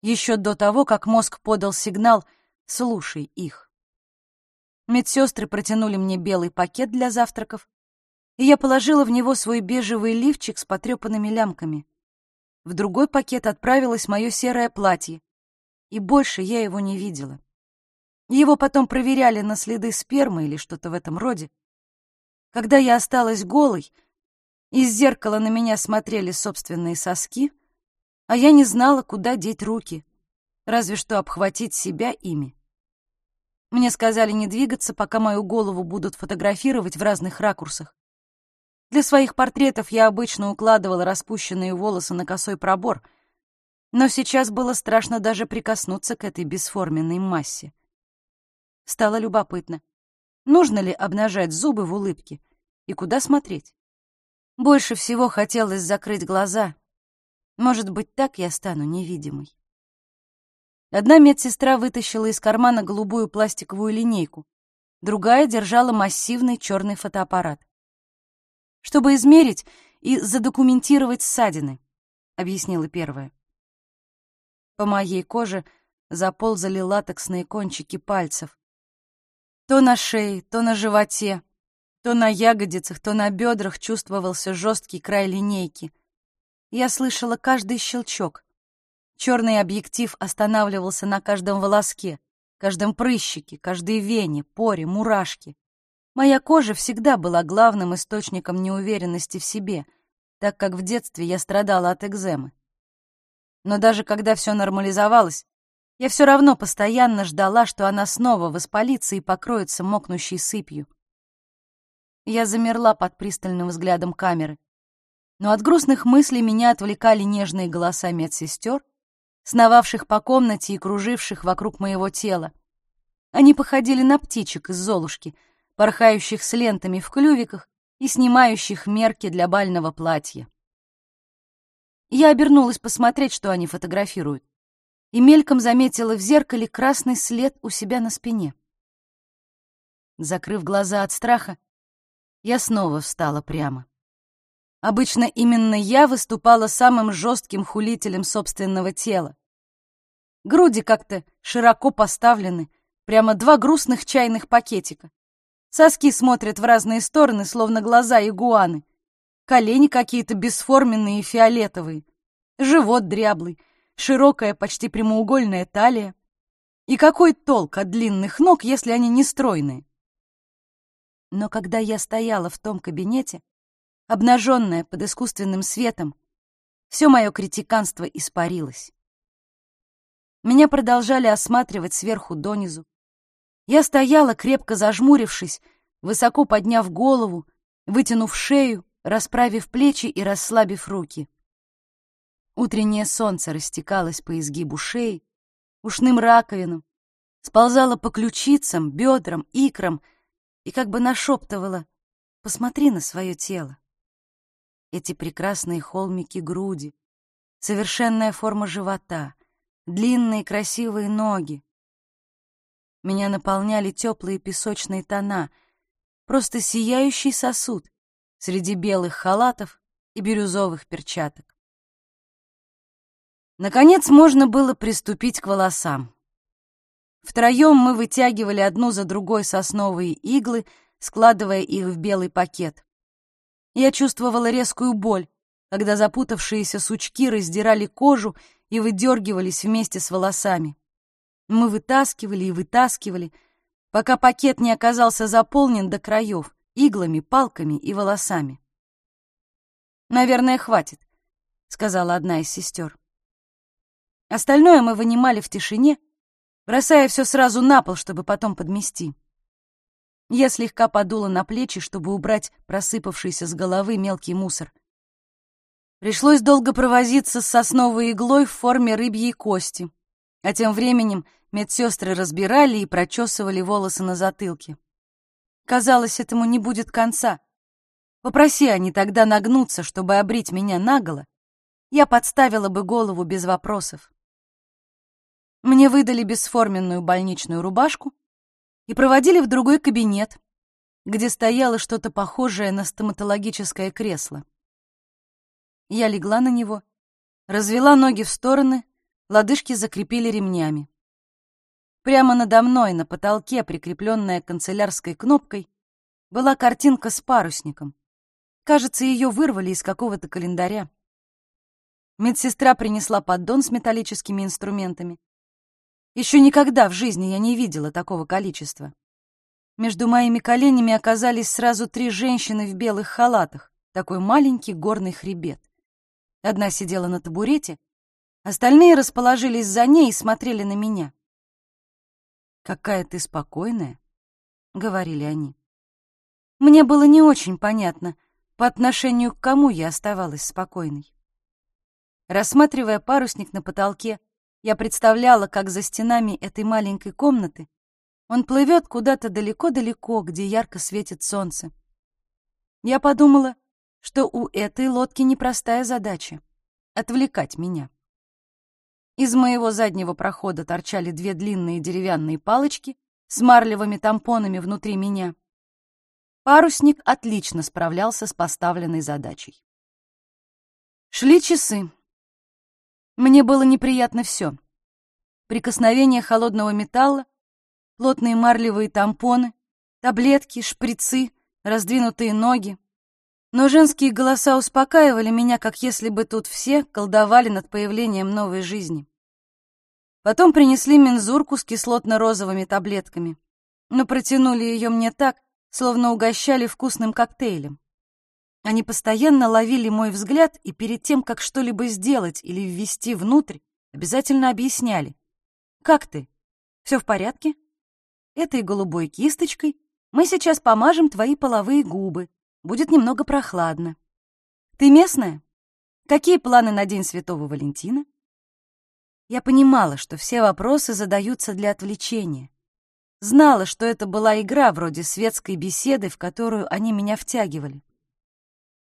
еще до того, как мозг подал сигнал «слушай их». Медсестры протянули мне белый пакет для завтраков, и я положила в него свой бежевый лифчик с потрепанными лямками. В другой пакет отправилось мое серое платье, и больше я его не видела. Его потом проверяли на следы спермы или что-то в этом роде, когда я осталась голой, из зеркала на меня смотрели собственные соски, а я не знала, куда деть руки, разве что обхватить себя ими. Мне сказали не двигаться, пока мою голову будут фотографировать в разных ракурсах. Для своих портретов я обычно укладывала распущенные волосы на косой пробор, но сейчас было страшно даже прикоснуться к этой бесформенной массе. Стало любопытно, нужно ли обнажать зубы в улыбке и куда смотреть. Больше всего хотелось закрыть глаза. Может быть, так я стану невидимой. Одна медсестра вытащила из кармана голубую пластиковую линейку, другая держала массивный черный фотоаппарат чтобы измерить и задокументировать ссадины», — объяснила первая. По моей коже заползали латексные кончики пальцев. То на шее, то на животе, то на ягодицах, то на бедрах чувствовался жесткий край линейки. Я слышала каждый щелчок. Черный объектив останавливался на каждом волоске, каждом прыщике, каждой вене, поре, мурашке. Моя кожа всегда была главным источником неуверенности в себе, так как в детстве я страдала от экземы. Но даже когда все нормализовалось, я все равно постоянно ждала, что она снова воспалится и покроется мокнущей сыпью. Я замерла под пристальным взглядом камеры. Но от грустных мыслей меня отвлекали нежные голоса медсестер, сновавших по комнате и круживших вокруг моего тела. Они походили на птичек из Золушки — порхающих с лентами в клювиках и снимающих мерки для бального платья. Я обернулась посмотреть, что они фотографируют, и мельком заметила в зеркале красный след у себя на спине. Закрыв глаза от страха, я снова встала прямо. Обычно именно я выступала самым жестким хулителем собственного тела. Груди как-то широко поставлены, прямо два грустных чайных пакетика. Соски смотрят в разные стороны, словно глаза игуаны. Колени какие-то бесформенные и фиолетовые. Живот дряблый, широкая, почти прямоугольная талия. И какой толк от длинных ног, если они не стройные? Но когда я стояла в том кабинете, обнаженная под искусственным светом, все мое критиканство испарилось. Меня продолжали осматривать сверху донизу, я стояла, крепко зажмурившись, высоко подняв голову, вытянув шею, расправив плечи и расслабив руки. Утреннее солнце растекалось по изгибу шеи, ушным раковинам, сползало по ключицам, бедрам, икрам и как бы нашептывало «Посмотри на свое тело». Эти прекрасные холмики груди, совершенная форма живота, длинные красивые ноги, меня наполняли теплые песочные тона, просто сияющий сосуд среди белых халатов и бирюзовых перчаток. Наконец можно было приступить к волосам. Втроем мы вытягивали одну за другой сосновые иглы, складывая их в белый пакет. Я чувствовала резкую боль, когда запутавшиеся сучки раздирали кожу и выдергивались вместе с волосами. Мы вытаскивали и вытаскивали, пока пакет не оказался заполнен до краев иглами, палками и волосами. «Наверное, хватит», — сказала одна из сестер. Остальное мы вынимали в тишине, бросая все сразу на пол, чтобы потом подмести. Я слегка подула на плечи, чтобы убрать просыпавшийся с головы мелкий мусор. Пришлось долго провозиться с сосновой иглой в форме рыбьей кости, а тем временем Медсестры разбирали и прочесывали волосы на затылке. Казалось, этому не будет конца. Попроси они тогда нагнуться, чтобы обрить меня наголо, я подставила бы голову без вопросов. Мне выдали бесформенную больничную рубашку и проводили в другой кабинет, где стояло что-то похожее на стоматологическое кресло. Я легла на него, развела ноги в стороны, лодыжки закрепили ремнями. Прямо надо мной, на потолке, прикрепленная канцелярской кнопкой, была картинка с парусником. Кажется, ее вырвали из какого-то календаря. Медсестра принесла поддон с металлическими инструментами. Еще никогда в жизни я не видела такого количества. Между моими коленями оказались сразу три женщины в белых халатах, такой маленький горный хребет. Одна сидела на табурете, остальные расположились за ней и смотрели на меня. «Какая ты спокойная», — говорили они. Мне было не очень понятно, по отношению к кому я оставалась спокойной. Рассматривая парусник на потолке, я представляла, как за стенами этой маленькой комнаты он плывет куда-то далеко-далеко, где ярко светит солнце. Я подумала, что у этой лодки непростая задача — отвлекать меня. Из моего заднего прохода торчали две длинные деревянные палочки с марлевыми тампонами внутри меня. Парусник отлично справлялся с поставленной задачей. Шли часы. Мне было неприятно все. Прикосновение холодного металла, плотные марлевые тампоны, таблетки, шприцы, раздвинутые ноги. Но женские голоса успокаивали меня, как если бы тут все колдовали над появлением новой жизни. Потом принесли мензурку с кислотно-розовыми таблетками, но протянули ее мне так, словно угощали вкусным коктейлем. Они постоянно ловили мой взгляд и перед тем, как что-либо сделать или ввести внутрь, обязательно объясняли. «Как ты? Все в порядке? Этой голубой кисточкой мы сейчас помажем твои половые губы. Будет немного прохладно. Ты местная? Какие планы на День Святого Валентина?» Я понимала, что все вопросы задаются для отвлечения. Знала, что это была игра вроде светской беседы, в которую они меня втягивали.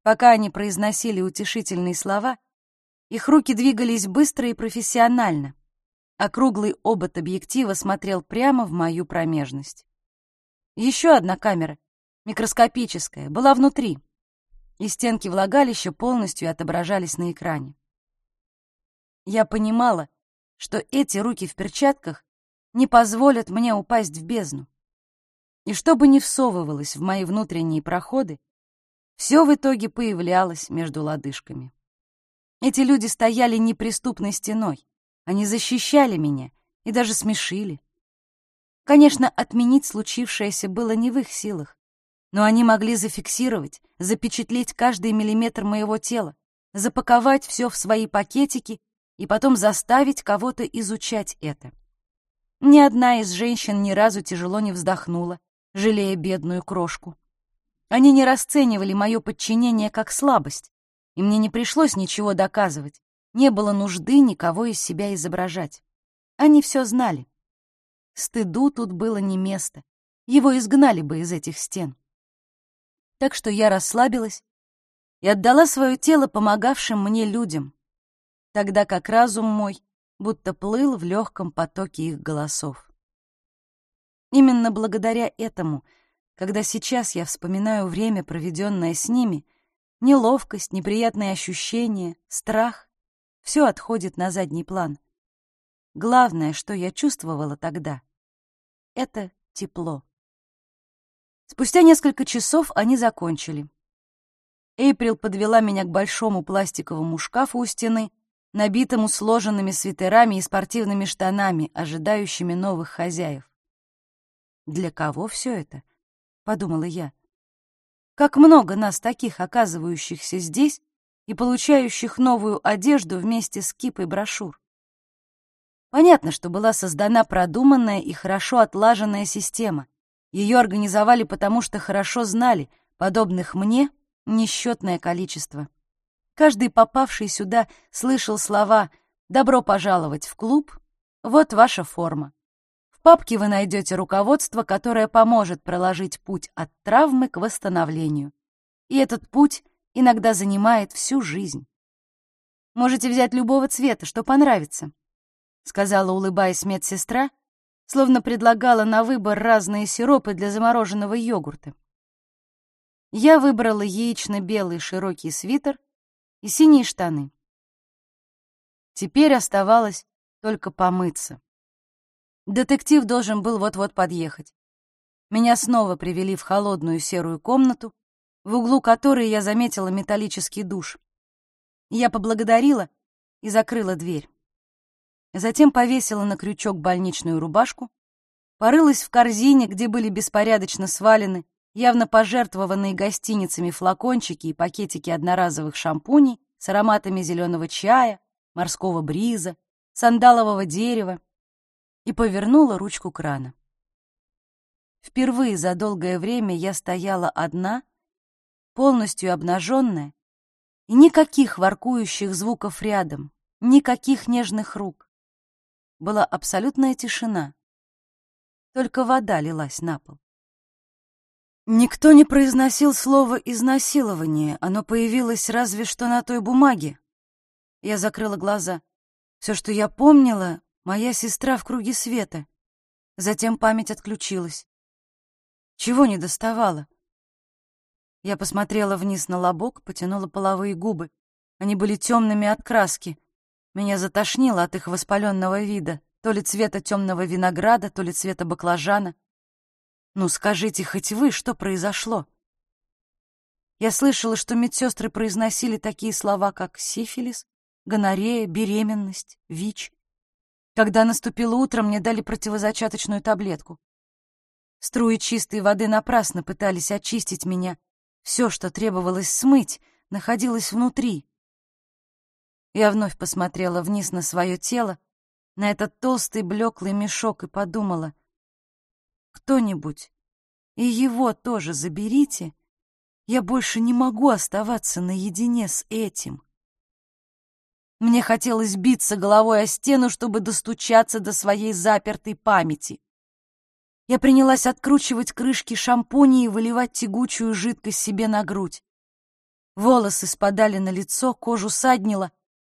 Пока они произносили утешительные слова, их руки двигались быстро и профессионально, а круглый обод объектива смотрел прямо в мою промежность. Еще одна камера, микроскопическая, была внутри, и стенки влагалища полностью отображались на экране. Я понимала, что эти руки в перчатках не позволят мне упасть в бездну. И что бы ни всовывалось в мои внутренние проходы, все в итоге появлялось между лодыжками. Эти люди стояли неприступной стеной, они защищали меня и даже смешили. Конечно, отменить случившееся было не в их силах, но они могли зафиксировать, запечатлеть каждый миллиметр моего тела, запаковать все в свои пакетики и потом заставить кого-то изучать это. Ни одна из женщин ни разу тяжело не вздохнула, жалея бедную крошку. Они не расценивали мое подчинение как слабость, и мне не пришлось ничего доказывать, не было нужды никого из себя изображать. Они все знали. Стыду тут было не место, его изгнали бы из этих стен. Так что я расслабилась и отдала свое тело помогавшим мне людям, тогда как разум мой будто плыл в легком потоке их голосов. Именно благодаря этому, когда сейчас я вспоминаю время, проведенное с ними, неловкость, неприятные ощущения, страх — все отходит на задний план. Главное, что я чувствовала тогда — это тепло. Спустя несколько часов они закончили. Эйприл подвела меня к большому пластиковому шкафу у стены набитому сложенными свитерами и спортивными штанами, ожидающими новых хозяев. «Для кого все это?» — подумала я. «Как много нас таких, оказывающихся здесь и получающих новую одежду вместе с кипой брошюр. Понятно, что была создана продуманная и хорошо отлаженная система. Ее организовали потому, что хорошо знали, подобных мне, несчетное количество. Каждый попавший сюда слышал слова «Добро пожаловать в клуб», «Вот ваша форма». Папке вы найдете руководство, которое поможет проложить путь от травмы к восстановлению. И этот путь иногда занимает всю жизнь. Можете взять любого цвета, что понравится, сказала, улыбаясь медсестра, словно предлагала на выбор разные сиропы для замороженного йогурта. Я выбрала яично-белый широкий свитер и синие штаны. Теперь оставалось только помыться. Детектив должен был вот-вот подъехать. Меня снова привели в холодную серую комнату, в углу которой я заметила металлический душ. Я поблагодарила и закрыла дверь. Затем повесила на крючок больничную рубашку, порылась в корзине, где были беспорядочно свалены явно пожертвованные гостиницами флакончики и пакетики одноразовых шампуней с ароматами зеленого чая, морского бриза, сандалового дерева и повернула ручку крана. впервые за долгое время я стояла одна, полностью обнаженная, и никаких воркующих звуков рядом, никаких нежных рук. Была абсолютная тишина. Только вода лилась на пол. Никто не произносил слово «изнасилование», оно появилось разве что на той бумаге. Я закрыла глаза. Все, что я помнила, моя сестра в круге света. Затем память отключилась. Чего не доставала? Я посмотрела вниз на лобок, потянула половые губы. Они были темными от краски. Меня затошнило от их воспаленного вида, то ли цвета темного винограда, то ли цвета баклажана. Ну, скажите хоть вы, что произошло? Я слышала, что медсестры произносили такие слова, как сифилис, гонорея, беременность, ВИЧ. Когда наступило утро, мне дали противозачаточную таблетку. Струи чистой воды напрасно пытались очистить меня. Все, что требовалось смыть, находилось внутри. Я вновь посмотрела вниз на свое тело, на этот толстый блеклый мешок и подумала, кто-нибудь, и его тоже заберите. Я больше не могу оставаться наедине с этим. Мне хотелось биться головой о стену, чтобы достучаться до своей запертой памяти. Я принялась откручивать крышки шампуня и выливать тягучую жидкость себе на грудь. Волосы спадали на лицо, кожу саднило,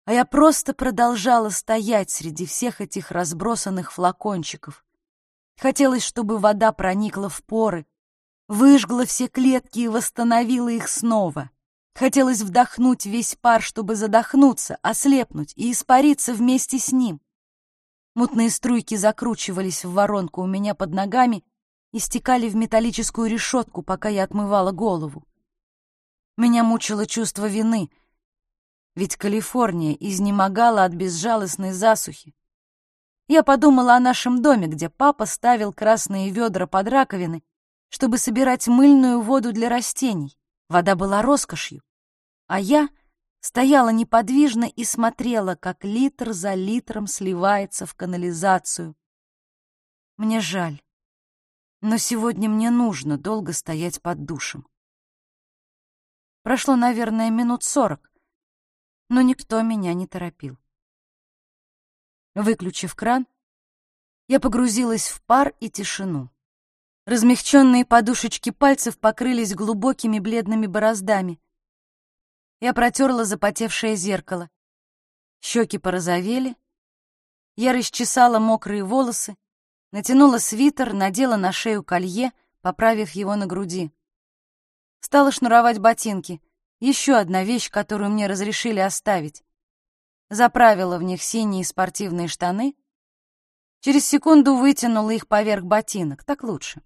а я просто продолжала стоять среди всех этих разбросанных флакончиков. Хотелось, чтобы вода проникла в поры, выжгла все клетки и восстановила их снова. Хотелось вдохнуть весь пар, чтобы задохнуться, ослепнуть и испариться вместе с ним. Мутные струйки закручивались в воронку у меня под ногами и стекали в металлическую решетку, пока я отмывала голову. Меня мучило чувство вины, ведь Калифорния изнемогала от безжалостной засухи, я подумала о нашем доме, где папа ставил красные ведра под раковины, чтобы собирать мыльную воду для растений. Вода была роскошью. А я стояла неподвижно и смотрела, как литр за литром сливается в канализацию. Мне жаль, но сегодня мне нужно долго стоять под душем. Прошло, наверное, минут сорок, но никто меня не торопил. Выключив кран, я погрузилась в пар и тишину. Размягченные подушечки пальцев покрылись глубокими бледными бороздами. Я протерла запотевшее зеркало. Щеки порозовели. Я расчесала мокрые волосы, натянула свитер, надела на шею колье, поправив его на груди. Стала шнуровать ботинки. Еще одна вещь, которую мне разрешили оставить заправила в них синие спортивные штаны, через секунду вытянула их поверх ботинок, так лучше.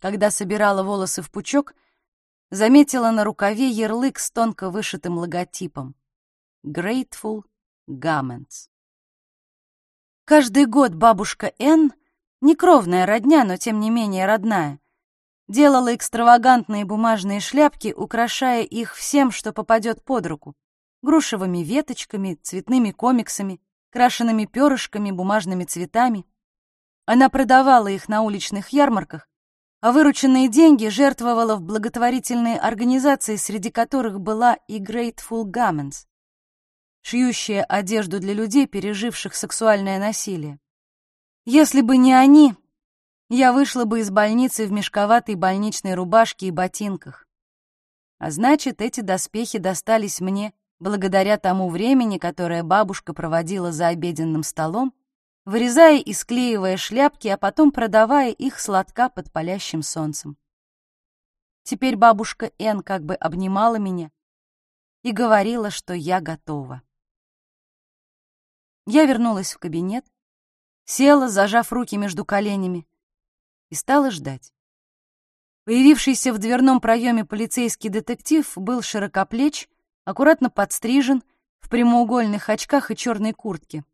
Когда собирала волосы в пучок, заметила на рукаве ярлык с тонко вышитым логотипом «Grateful Garments». Каждый год бабушка Н, не кровная родня, но тем не менее родная, делала экстравагантные бумажные шляпки, украшая их всем, что попадет под руку грушевыми веточками, цветными комиксами, крашенными перышками, бумажными цветами. Она продавала их на уличных ярмарках, а вырученные деньги жертвовала в благотворительные организации, среди которых была и Grateful Garments, шьющая одежду для людей, переживших сексуальное насилие. Если бы не они, я вышла бы из больницы в мешковатой больничной рубашке и ботинках. А значит, эти доспехи достались мне благодаря тому времени, которое бабушка проводила за обеденным столом, вырезая и склеивая шляпки, а потом продавая их сладка под палящим солнцем. Теперь бабушка Эн как бы обнимала меня и говорила, что я готова. Я вернулась в кабинет, села, зажав руки между коленями, и стала ждать. Появившийся в дверном проеме полицейский детектив был широкоплеч, аккуратно подстрижен, в прямоугольных очках и черной куртке.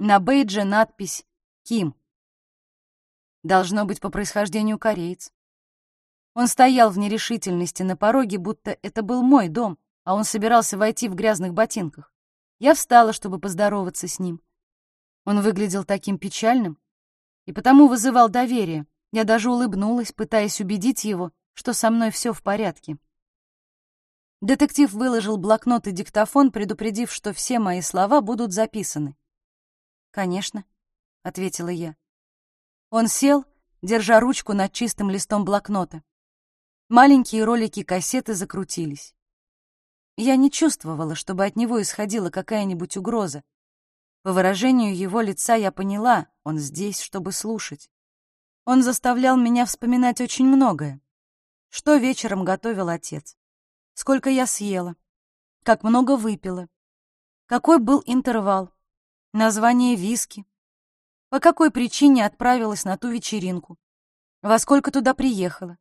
На бейдже надпись «Ким». Должно быть по происхождению кореец. Он стоял в нерешительности на пороге, будто это был мой дом, а он собирался войти в грязных ботинках. Я встала, чтобы поздороваться с ним. Он выглядел таким печальным и потому вызывал доверие, Я даже улыбнулась, пытаясь убедить его, что со мной все в порядке. Детектив выложил блокнот и диктофон, предупредив, что все мои слова будут записаны. «Конечно», — ответила я. Он сел, держа ручку над чистым листом блокнота. Маленькие ролики кассеты закрутились. Я не чувствовала, чтобы от него исходила какая-нибудь угроза. По выражению его лица я поняла, он здесь, чтобы слушать. Он заставлял меня вспоминать очень многое. Что вечером готовил отец? Сколько я съела? Как много выпила? Какой был интервал? Название виски? По какой причине отправилась на ту вечеринку? Во сколько туда приехала?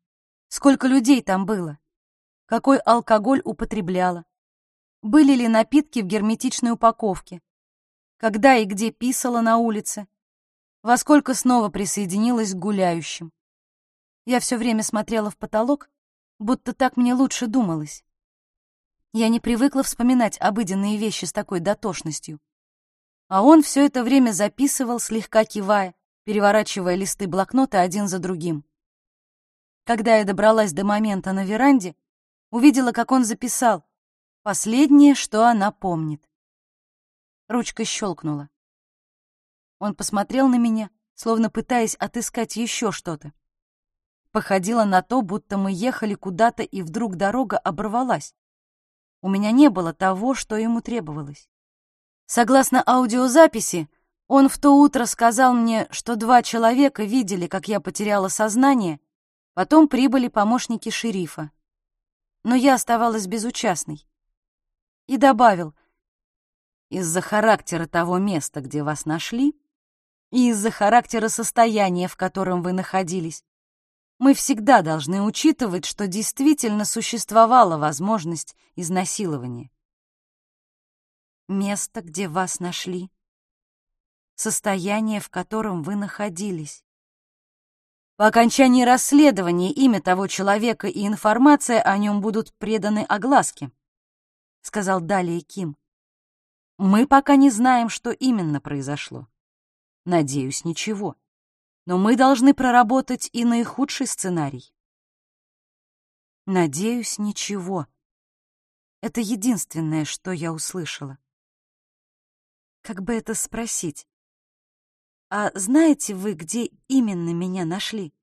Сколько людей там было? Какой алкоголь употребляла? Были ли напитки в герметичной упаковке? Когда и где писала на улице? Во сколько снова присоединилась к гуляющим? Я все время смотрела в потолок, будто так мне лучше думалось. Я не привыкла вспоминать обыденные вещи с такой дотошностью. А он все это время записывал, слегка кивая, переворачивая листы блокнота один за другим. Когда я добралась до момента на веранде, увидела, как он записал «Последнее, что она помнит». Ручка щелкнула. Он посмотрел на меня, словно пытаясь отыскать еще что-то. Походило на то, будто мы ехали куда-то, и вдруг дорога оборвалась. У меня не было того, что ему требовалось. Согласно аудиозаписи, он в то утро сказал мне, что два человека видели, как я потеряла сознание, потом прибыли помощники шерифа. Но я оставалась безучастной. И добавил, из-за характера того места, где вас нашли, и из-за характера состояния, в котором вы находились, мы всегда должны учитывать, что действительно существовала возможность изнасилования. Место, где вас нашли, состояние, в котором вы находились. По окончании расследования имя того человека и информация о нем будут преданы огласке, сказал далее Ким. Мы пока не знаем, что именно произошло. Надеюсь, ничего но мы должны проработать и наихудший сценарий. Надеюсь, ничего. Это единственное, что я услышала. Как бы это спросить? А знаете вы, где именно меня нашли?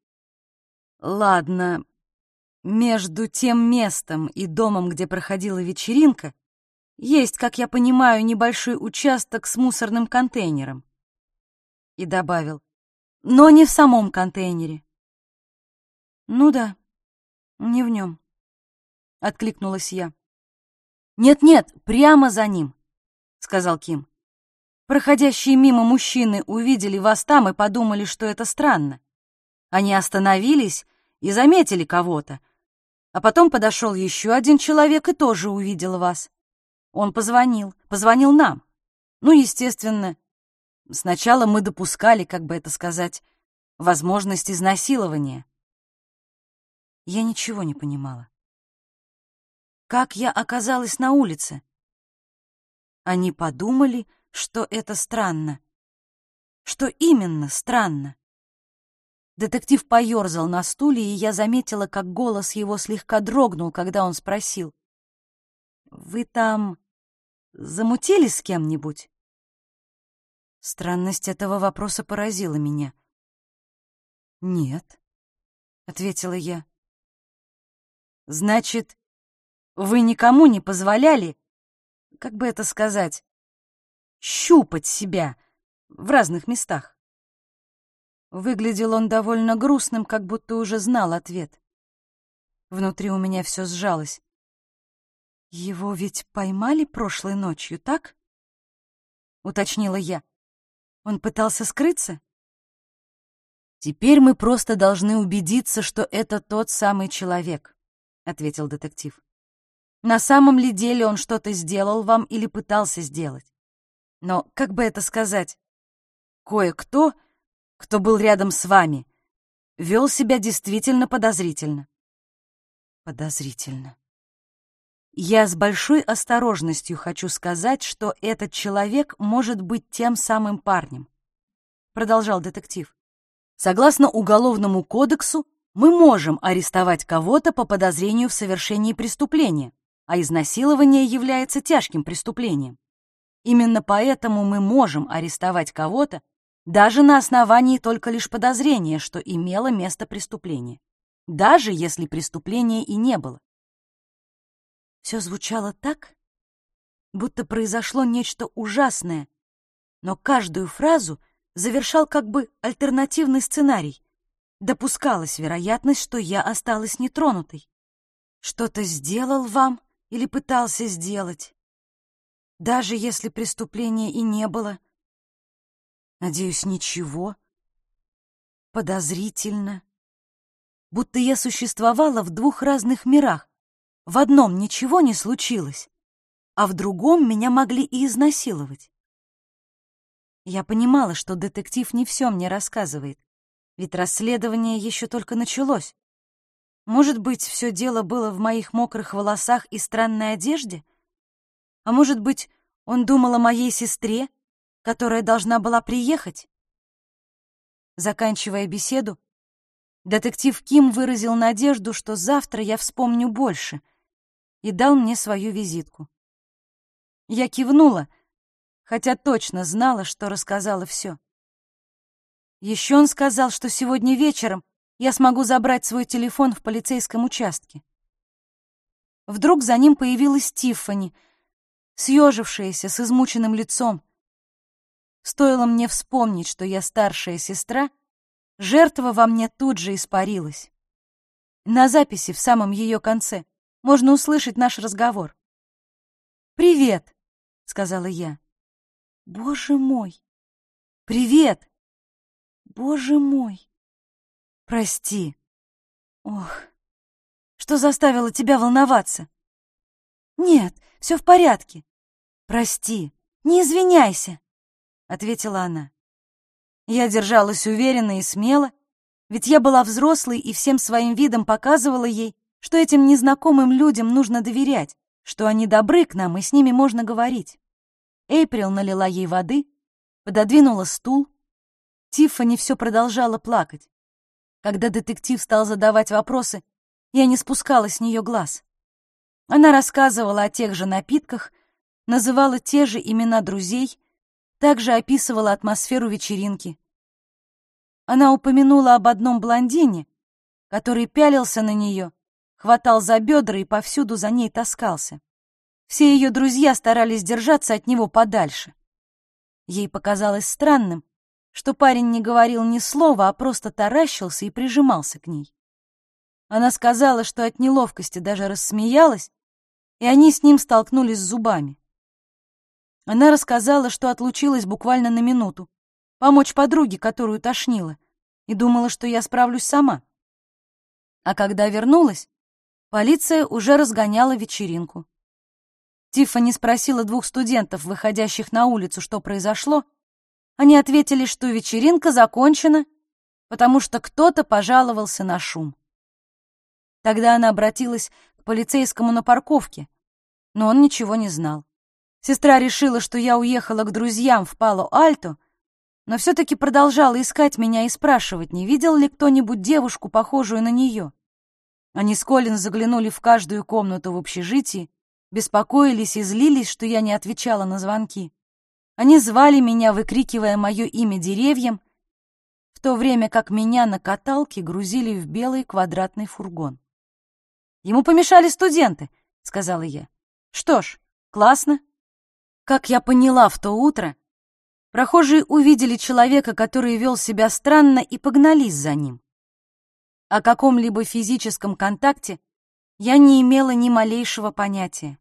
Ладно, между тем местом и домом, где проходила вечеринка, есть, как я понимаю, небольшой участок с мусорным контейнером. И добавил, но не в самом контейнере. Ну да, не в нем, откликнулась я. Нет-нет, прямо за ним, сказал Ким. Проходящие мимо мужчины увидели вас там и подумали, что это странно. Они остановились и заметили кого-то. А потом подошел еще один человек и тоже увидел вас. Он позвонил, позвонил нам. Ну, естественно, Сначала мы допускали, как бы это сказать, возможность изнасилования. Я ничего не понимала. Как я оказалась на улице? Они подумали, что это странно. Что именно странно? Детектив поерзал на стуле, и я заметила, как голос его слегка дрогнул, когда он спросил. «Вы там замутили с кем-нибудь?» Странность этого вопроса поразила меня. «Нет», — ответила я. «Значит, вы никому не позволяли, как бы это сказать, щупать себя в разных местах?» Выглядел он довольно грустным, как будто уже знал ответ. Внутри у меня все сжалось. «Его ведь поймали прошлой ночью, так?» — уточнила я. Он пытался скрыться? «Теперь мы просто должны убедиться, что это тот самый человек», — ответил детектив. «На самом ли деле он что-то сделал вам или пытался сделать? Но, как бы это сказать, кое-кто, кто был рядом с вами, вел себя действительно подозрительно». «Подозрительно», я с большой осторожностью хочу сказать, что этот человек может быть тем самым парнем, продолжал детектив. Согласно Уголовному кодексу, мы можем арестовать кого-то по подозрению в совершении преступления, а изнасилование является тяжким преступлением. Именно поэтому мы можем арестовать кого-то даже на основании только лишь подозрения, что имело место преступление, даже если преступления и не было. Все звучало так, будто произошло нечто ужасное, но каждую фразу завершал как бы альтернативный сценарий. Допускалась вероятность, что я осталась нетронутой. Что-то сделал вам или пытался сделать. Даже если преступления и не было. Надеюсь, ничего. Подозрительно. Будто я существовала в двух разных мирах. В одном ничего не случилось, а в другом меня могли и изнасиловать. Я понимала, что детектив не все мне рассказывает, ведь расследование еще только началось. Может быть, все дело было в моих мокрых волосах и странной одежде? А может быть, он думал о моей сестре, которая должна была приехать? Заканчивая беседу, детектив Ким выразил надежду, что завтра я вспомню больше, и дал мне свою визитку. Я кивнула, хотя точно знала, что рассказала все. Еще он сказал, что сегодня вечером я смогу забрать свой телефон в полицейском участке. Вдруг за ним появилась Тиффани, съежившаяся, с измученным лицом. Стоило мне вспомнить, что я старшая сестра, жертва во мне тут же испарилась. На записи в самом ее конце можно услышать наш разговор. «Привет», — сказала я. «Боже мой! Привет! Боже мой! Прости! Ох, что заставило тебя волноваться?» «Нет, все в порядке. Прости, не извиняйся», — ответила она. Я держалась уверенно и смело, ведь я была взрослой и всем своим видом показывала ей, что этим незнакомым людям нужно доверять, что они добры к нам и с ними можно говорить. Эйприл налила ей воды, пододвинула стул. Тиффани все продолжала плакать. Когда детектив стал задавать вопросы, я не спускала с нее глаз. Она рассказывала о тех же напитках, называла те же имена друзей, также описывала атмосферу вечеринки. Она упомянула об одном блондине, который пялился на нее хватал за бедра и повсюду за ней таскался. Все ее друзья старались держаться от него подальше. Ей показалось странным, что парень не говорил ни слова, а просто таращился и прижимался к ней. Она сказала, что от неловкости даже рассмеялась, и они с ним столкнулись зубами. Она рассказала, что отлучилась буквально на минуту, помочь подруге, которую тошнило, и думала, что я справлюсь сама. А когда вернулась, Полиция уже разгоняла вечеринку. Тиффани спросила двух студентов, выходящих на улицу, что произошло. Они ответили, что вечеринка закончена, потому что кто-то пожаловался на шум. Тогда она обратилась к полицейскому на парковке, но он ничего не знал. Сестра решила, что я уехала к друзьям в Пало-Альто, но все-таки продолжала искать меня и спрашивать, не видел ли кто-нибудь девушку, похожую на нее. Они с Колин заглянули в каждую комнату в общежитии, беспокоились и злились, что я не отвечала на звонки. Они звали меня, выкрикивая мое имя деревьям, в то время как меня на каталке грузили в белый квадратный фургон. «Ему помешали студенты», — сказала я. «Что ж, классно». Как я поняла в то утро, прохожие увидели человека, который вел себя странно, и погнались за ним. О каком-либо физическом контакте я не имела ни малейшего понятия.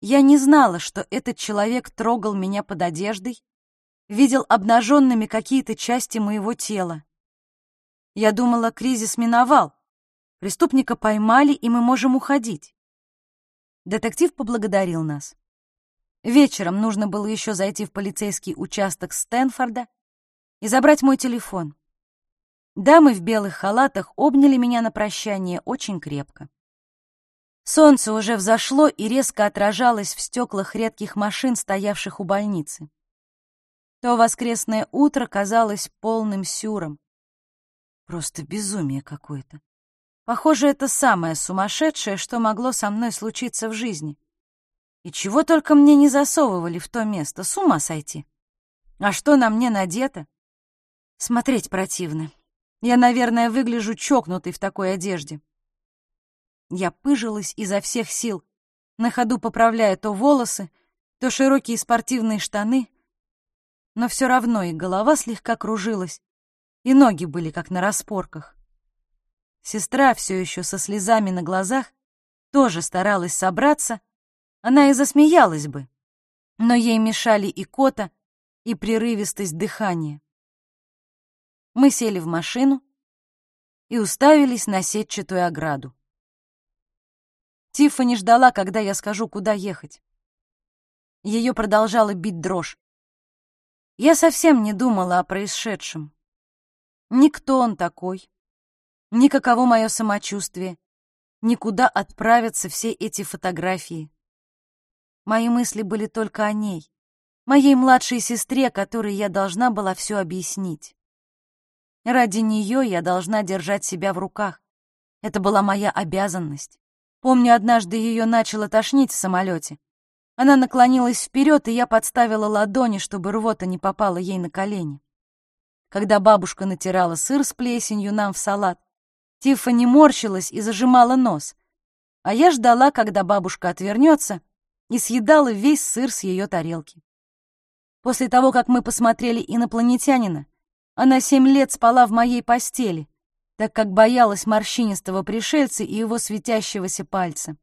Я не знала, что этот человек трогал меня под одеждой, видел обнаженными какие-то части моего тела. Я думала, кризис миновал, преступника поймали, и мы можем уходить. Детектив поблагодарил нас. Вечером нужно было еще зайти в полицейский участок Стэнфорда и забрать мой телефон. Дамы в белых халатах обняли меня на прощание очень крепко. Солнце уже взошло и резко отражалось в стеклах редких машин, стоявших у больницы. То воскресное утро казалось полным сюром. Просто безумие какое-то. Похоже, это самое сумасшедшее, что могло со мной случиться в жизни. И чего только мне не засовывали в то место, с ума сойти. А что на мне надето? Смотреть противно. Я, наверное, выгляжу чокнутой в такой одежде. Я пыжилась изо всех сил, на ходу поправляя то волосы, то широкие спортивные штаны, но все равно и голова слегка кружилась, и ноги были как на распорках. Сестра, все еще со слезами на глазах, тоже старалась собраться, она и засмеялась бы, но ей мешали и кота, и прерывистость дыхания. Мы сели в машину и уставились на сетчатую ограду. Тиффани ждала, когда я скажу, куда ехать. Ее продолжала бить дрожь. Я совсем не думала о происшедшем. Никто он такой, ни каково мое самочувствие, никуда отправятся все эти фотографии. Мои мысли были только о ней, моей младшей сестре, которой я должна была все объяснить. Ради нее я должна держать себя в руках. Это была моя обязанность. Помню, однажды ее начало тошнить в самолете. Она наклонилась вперед, и я подставила ладони, чтобы рвота не попала ей на колени. Когда бабушка натирала сыр с плесенью нам в салат, Тиффани морщилась и зажимала нос, а я ждала, когда бабушка отвернется, и съедала весь сыр с ее тарелки. После того, как мы посмотрели «Инопланетянина», она семь лет спала в моей постели, так как боялась морщинистого пришельца и его светящегося пальца.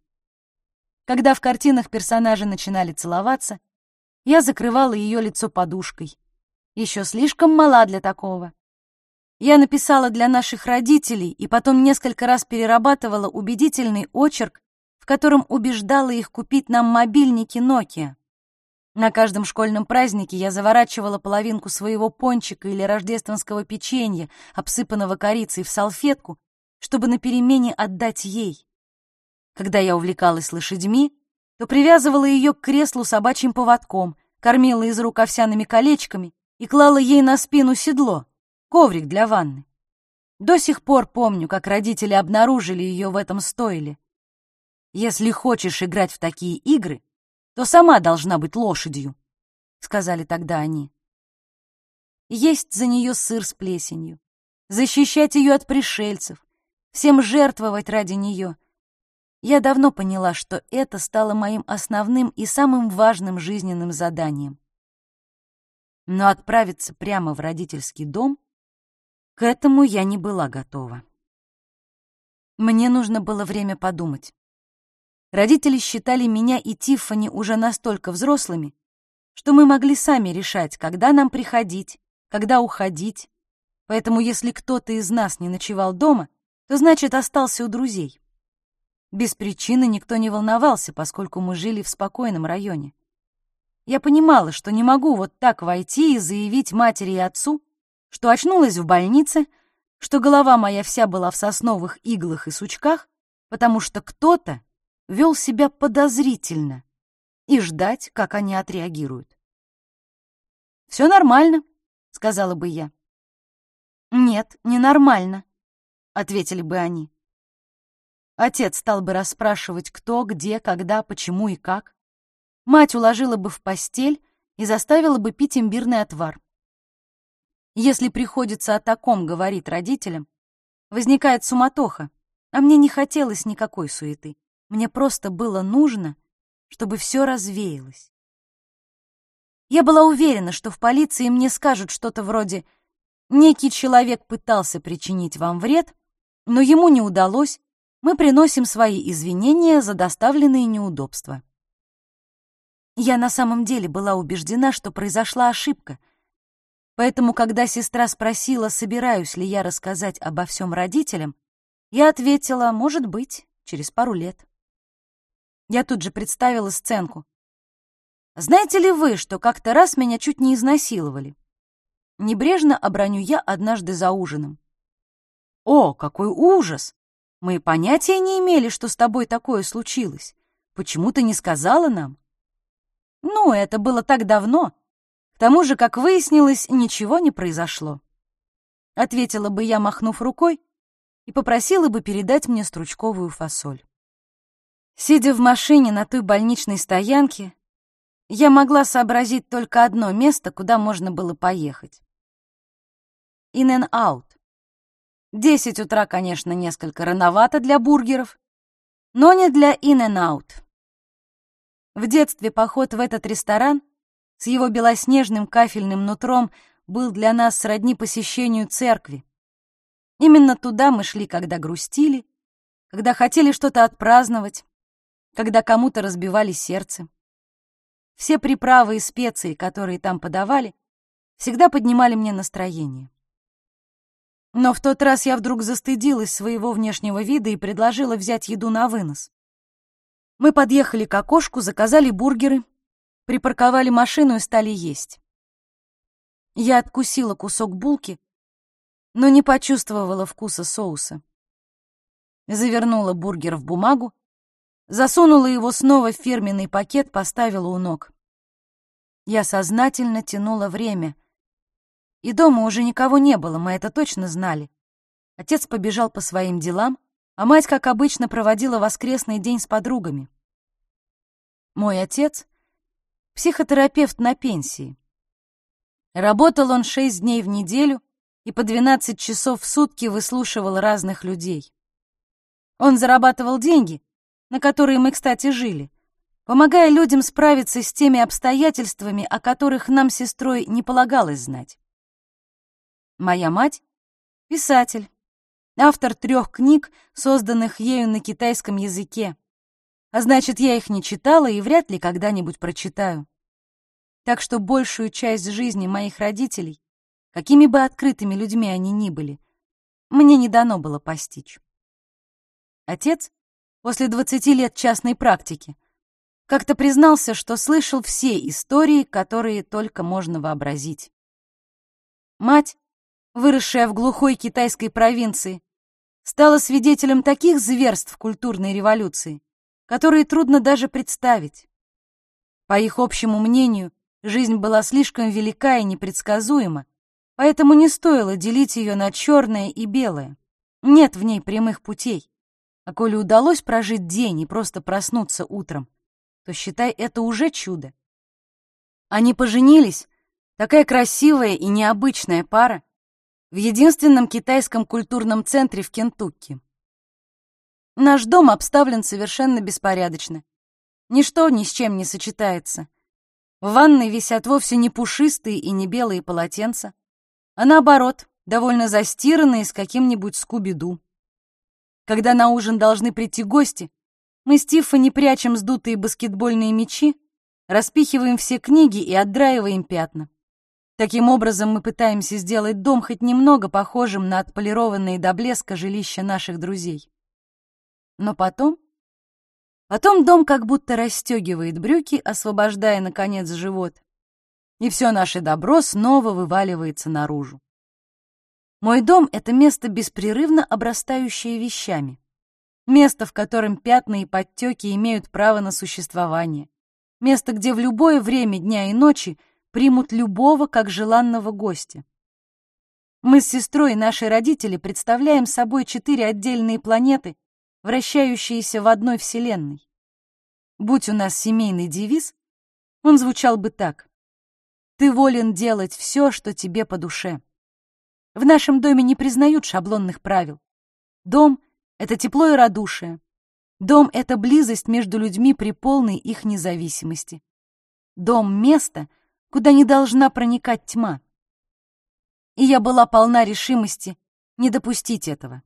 Когда в картинах персонажи начинали целоваться, я закрывала ее лицо подушкой. Еще слишком мала для такого. Я написала для наших родителей и потом несколько раз перерабатывала убедительный очерк, в котором убеждала их купить нам мобильники Nokia. На каждом школьном празднике я заворачивала половинку своего пончика или рождественского печенья, обсыпанного корицей, в салфетку, чтобы на перемене отдать ей. Когда я увлекалась лошадьми, то привязывала ее к креслу собачьим поводком, кормила из рук овсяными колечками и клала ей на спину седло, коврик для ванны. До сих пор помню, как родители обнаружили ее в этом стойле. «Если хочешь играть в такие игры, то сама должна быть лошадью», — сказали тогда они. Есть за нее сыр с плесенью, защищать ее от пришельцев, всем жертвовать ради нее — я давно поняла, что это стало моим основным и самым важным жизненным заданием. Но отправиться прямо в родительский дом к этому я не была готова. Мне нужно было время подумать. Родители считали меня и Тиффани уже настолько взрослыми, что мы могли сами решать, когда нам приходить, когда уходить. Поэтому если кто-то из нас не ночевал дома, то значит остался у друзей. Без причины никто не волновался, поскольку мы жили в спокойном районе. Я понимала, что не могу вот так войти и заявить матери и отцу, что очнулась в больнице, что голова моя вся была в сосновых иглах и сучках, потому что кто-то вел себя подозрительно, и ждать, как они отреагируют. «Все нормально», — сказала бы я. «Нет, ненормально», — ответили бы они. Отец стал бы расспрашивать, кто, где, когда, почему и как. Мать уложила бы в постель и заставила бы пить имбирный отвар. Если приходится о таком говорить родителям, возникает суматоха, а мне не хотелось никакой суеты. Мне просто было нужно, чтобы все развеялось. Я была уверена, что в полиции мне скажут что-то вроде «Некий человек пытался причинить вам вред, но ему не удалось, мы приносим свои извинения за доставленные неудобства. Я на самом деле была убеждена, что произошла ошибка. Поэтому, когда сестра спросила, собираюсь ли я рассказать обо всем родителям, я ответила, может быть, через пару лет. Я тут же представила сценку. Знаете ли вы, что как-то раз меня чуть не изнасиловали? Небрежно оброню я однажды за ужином. О, какой ужас! Мы понятия не имели, что с тобой такое случилось. Почему ты не сказала нам? Ну, это было так давно. К тому же, как выяснилось, ничего не произошло. — ответила бы я, махнув рукой, и попросила бы передать мне стручковую фасоль. Сидя в машине на той больничной стоянке, я могла сообразить только одно место, куда можно было поехать. In and out. Десять утра, конечно, несколько рановато для бургеров, но не для in and out. В детстве поход в этот ресторан с его белоснежным кафельным нутром был для нас сродни посещению церкви. Именно туда мы шли, когда грустили, когда хотели что-то отпраздновать, когда кому-то разбивали сердце. Все приправы и специи, которые там подавали, всегда поднимали мне настроение. Но в тот раз я вдруг застыдилась своего внешнего вида и предложила взять еду на вынос. Мы подъехали к окошку, заказали бургеры, припарковали машину и стали есть. Я откусила кусок булки, но не почувствовала вкуса соуса. Завернула бургер в бумагу, засунула его снова в фирменный пакет, поставила у ног. Я сознательно тянула время. И дома уже никого не было, мы это точно знали. Отец побежал по своим делам, а мать, как обычно, проводила воскресный день с подругами. Мой отец — психотерапевт на пенсии. Работал он шесть дней в неделю и по 12 часов в сутки выслушивал разных людей. Он зарабатывал деньги, на которые мы, кстати, жили, помогая людям справиться с теми обстоятельствами, о которых нам с сестрой не полагалось знать. Моя мать — писатель, автор трех книг, созданных ею на китайском языке, а значит, я их не читала и вряд ли когда-нибудь прочитаю. Так что большую часть жизни моих родителей, какими бы открытыми людьми они ни были, мне не дано было постичь. Отец, после 20 лет частной практики, как-то признался, что слышал все истории, которые только можно вообразить. Мать, выросшая в глухой китайской провинции, стала свидетелем таких зверств культурной революции, которые трудно даже представить. По их общему мнению, Жизнь была слишком велика и непредсказуема, поэтому не стоило делить ее на черное и белое. Нет в ней прямых путей. А коли удалось прожить день и просто проснуться утром, то считай это уже чудо. Они поженились, такая красивая и необычная пара, в единственном китайском культурном центре в Кентукки. Наш дом обставлен совершенно беспорядочно. Ничто ни с чем не сочетается. В ванной висят вовсе не пушистые и не белые полотенца, а наоборот, довольно застиранные с каким-нибудь скуби-ду. Когда на ужин должны прийти гости, мы с Тиффани прячем сдутые баскетбольные мячи, распихиваем все книги и отдраиваем пятна. Таким образом мы пытаемся сделать дом хоть немного похожим на отполированные до блеска жилища наших друзей. Но потом Потом дом как будто расстегивает брюки, освобождая, наконец, живот. И все наше добро снова вываливается наружу. Мой дом — это место, беспрерывно обрастающее вещами. Место, в котором пятна и подтеки имеют право на существование. Место, где в любое время дня и ночи примут любого как желанного гостя. Мы с сестрой и наши родители представляем собой четыре отдельные планеты, вращающиеся в одной вселенной. Будь у нас семейный девиз, он звучал бы так. Ты волен делать все, что тебе по душе. В нашем доме не признают шаблонных правил. Дом — это тепло и радушие. Дом — это близость между людьми при полной их независимости. Дом — место, куда не должна проникать тьма. И я была полна решимости не допустить этого.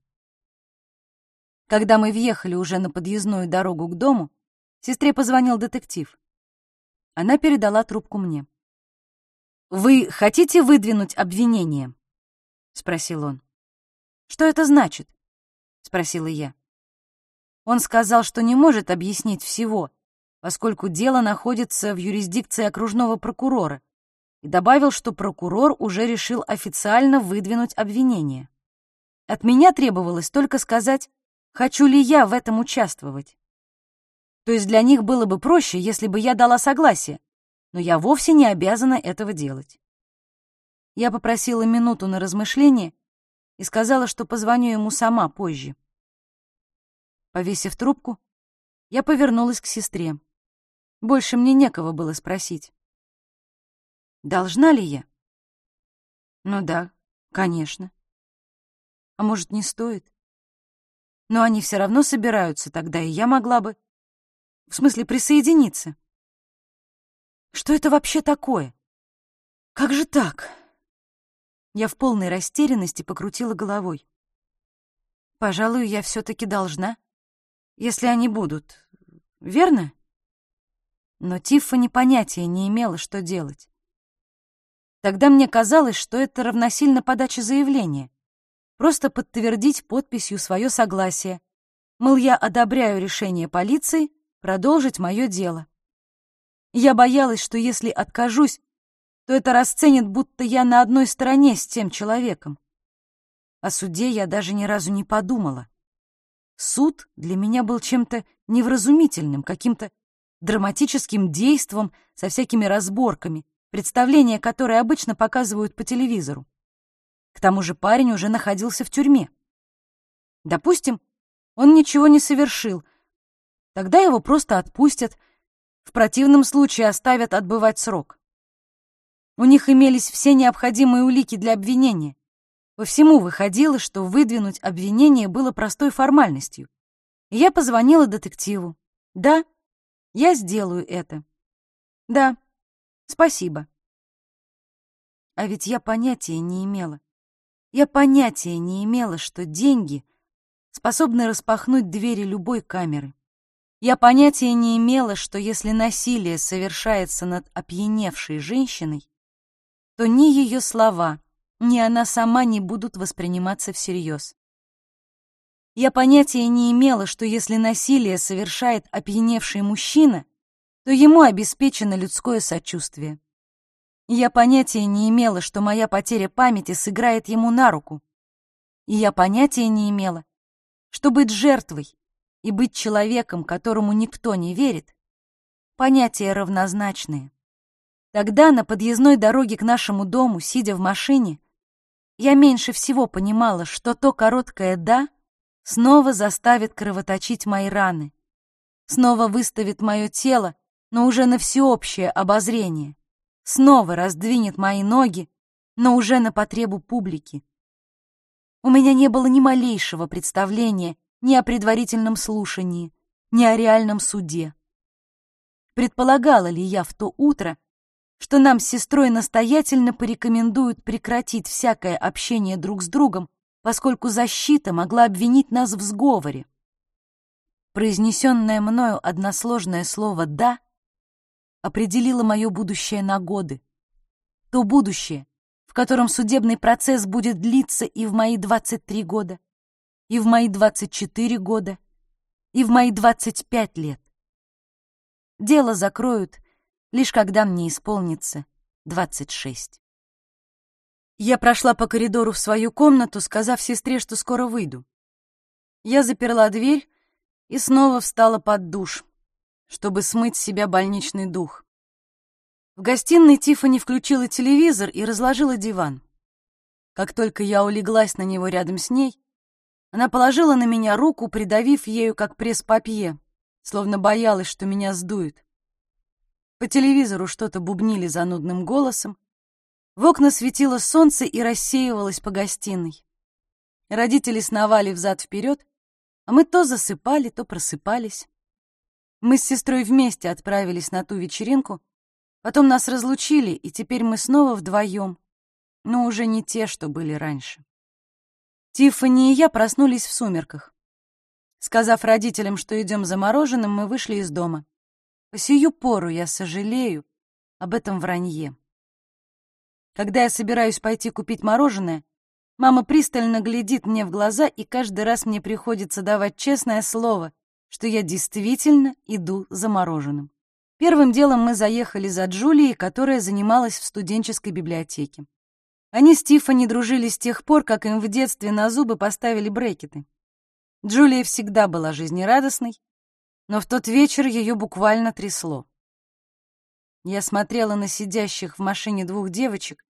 Когда мы въехали уже на подъездную дорогу к дому, сестре позвонил детектив. Она передала трубку мне. «Вы хотите выдвинуть обвинение?» — спросил он. «Что это значит?» — спросила я. Он сказал, что не может объяснить всего, поскольку дело находится в юрисдикции окружного прокурора, и добавил, что прокурор уже решил официально выдвинуть обвинение. От меня требовалось только сказать, хочу ли я в этом участвовать. То есть для них было бы проще, если бы я дала согласие, но я вовсе не обязана этого делать. Я попросила минуту на размышление и сказала, что позвоню ему сама позже. Повесив трубку, я повернулась к сестре. Больше мне некого было спросить. Должна ли я? Ну да, конечно. А может, не стоит? Но они все равно собираются тогда, и я могла бы... В смысле, присоединиться. Что это вообще такое? Как же так? Я в полной растерянности покрутила головой. Пожалуй, я все-таки должна, если они будут. Верно? Но Тиффани понятия не имела, что делать. Тогда мне казалось, что это равносильно подаче заявления. Просто подтвердить подписью свое согласие. Мол, я одобряю решение полиции продолжить мое дело. Я боялась, что если откажусь, то это расценят, будто я на одной стороне с тем человеком. О суде я даже ни разу не подумала. Суд для меня был чем-то невразумительным, каким-то драматическим действом со всякими разборками, представления, которые обычно показывают по телевизору. К тому же парень уже находился в тюрьме. Допустим, он ничего не совершил. Тогда его просто отпустят, в противном случае оставят отбывать срок. У них имелись все необходимые улики для обвинения. По всему выходило, что выдвинуть обвинение было простой формальностью. И я позвонила детективу. Да, я сделаю это. Да, спасибо. А ведь я понятия не имела. Я понятия не имела, что деньги способны распахнуть двери любой камеры. Я понятия не имела, что если насилие совершается над опьяневшей женщиной, то ни ее слова, ни она сама не будут восприниматься всерьез. Я понятия не имела, что если насилие совершает опьяневший мужчина, то ему обеспечено людское сочувствие. Я понятия не имела, что моя потеря памяти сыграет ему на руку. И я понятия не имела, что быть жертвой и быть человеком, которому никто не верит, понятия равнозначные. Тогда на подъездной дороге к нашему дому, сидя в машине, я меньше всего понимала, что то короткое «да» снова заставит кровоточить мои раны, снова выставит мое тело, но уже на всеобщее обозрение снова раздвинет мои ноги, но уже на потребу публики. У меня не было ни малейшего представления ни о предварительном слушании, ни о реальном суде. Предполагала ли я в то утро, что нам с сестрой настоятельно порекомендуют прекратить всякое общение друг с другом, поскольку защита могла обвинить нас в сговоре. Произнесенное мною односложное слово «да» определила мое будущее на годы. То будущее, в котором судебный процесс будет длиться и в мои 23 года, и в мои 24 года, и в мои 25 лет. Дело закроют, лишь когда мне исполнится 26. Я прошла по коридору в свою комнату, сказав сестре, что скоро выйду. Я заперла дверь и снова встала под душ, чтобы смыть с себя больничный дух. В гостиной Тиффани включила телевизор и разложила диван. Как только я улеглась на него рядом с ней, она положила на меня руку, придавив ею как пресс-папье, словно боялась, что меня сдует. По телевизору что-то бубнили занудным голосом. В окна светило солнце и рассеивалось по гостиной. Родители сновали взад-вперед, а мы то засыпали, то просыпались. Мы с сестрой вместе отправились на ту вечеринку. Потом нас разлучили, и теперь мы снова вдвоем, но уже не те, что были раньше. Тиффани и я проснулись в сумерках. Сказав родителям, что идем за мороженым, мы вышли из дома. По сию пору я сожалею об этом вранье. Когда я собираюсь пойти купить мороженое, мама пристально глядит мне в глаза, и каждый раз мне приходится давать честное слово, что я действительно иду за мороженым. Первым делом мы заехали за Джулией, которая занималась в студенческой библиотеке. Они с Тиффани дружили с тех пор, как им в детстве на зубы поставили брекеты. Джулия всегда была жизнерадостной, но в тот вечер ее буквально трясло. Я смотрела на сидящих в машине двух девочек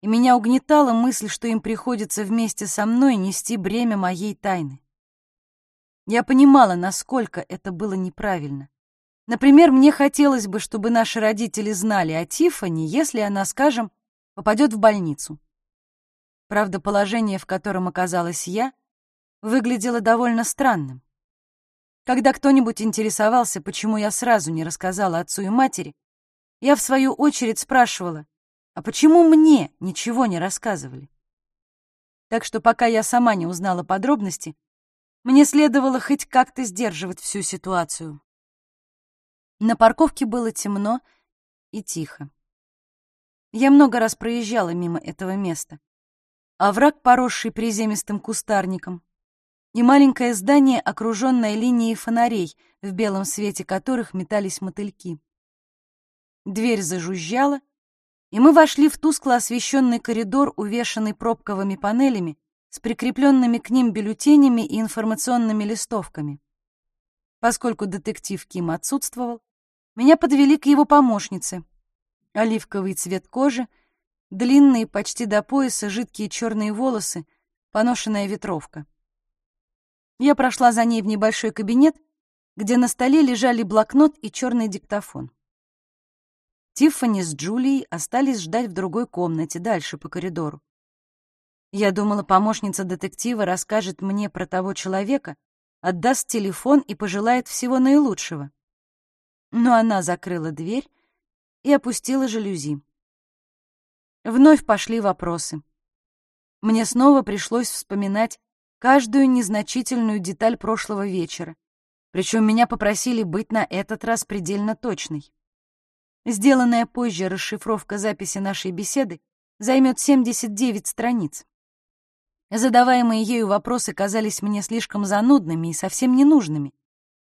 и меня угнетала мысль, что им приходится вместе со мной нести бремя моей тайны. Я понимала, насколько это было неправильно. Например, мне хотелось бы, чтобы наши родители знали о Тиффани, если она, скажем, попадет в больницу. Правда, положение, в котором оказалась я, выглядело довольно странным. Когда кто-нибудь интересовался, почему я сразу не рассказала отцу и матери, я, в свою очередь, спрашивала, а почему мне ничего не рассказывали? Так что пока я сама не узнала подробности, мне следовало хоть как-то сдерживать всю ситуацию. На парковке было темно и тихо. Я много раз проезжала мимо этого места. Овраг, поросший приземистым кустарником, и маленькое здание, окруженное линией фонарей, в белом свете которых метались мотыльки. Дверь зажужжала, и мы вошли в тускло освещенный коридор, увешанный пробковыми панелями, с прикрепленными к ним бюллетенями и информационными листовками. Поскольку детектив Ким отсутствовал, меня подвели к его помощнице. Оливковый цвет кожи, длинные почти до пояса жидкие черные волосы, поношенная ветровка. Я прошла за ней в небольшой кабинет, где на столе лежали блокнот и черный диктофон. Тиффани с Джулией остались ждать в другой комнате, дальше по коридору. Я думала, помощница детектива расскажет мне про того человека, отдаст телефон и пожелает всего наилучшего. Но она закрыла дверь и опустила жалюзи. Вновь пошли вопросы. Мне снова пришлось вспоминать каждую незначительную деталь прошлого вечера. Причем меня попросили быть на этот раз предельно точной. Сделанная позже расшифровка записи нашей беседы займет 79 страниц. Задаваемые ею вопросы казались мне слишком занудными и совсем ненужными.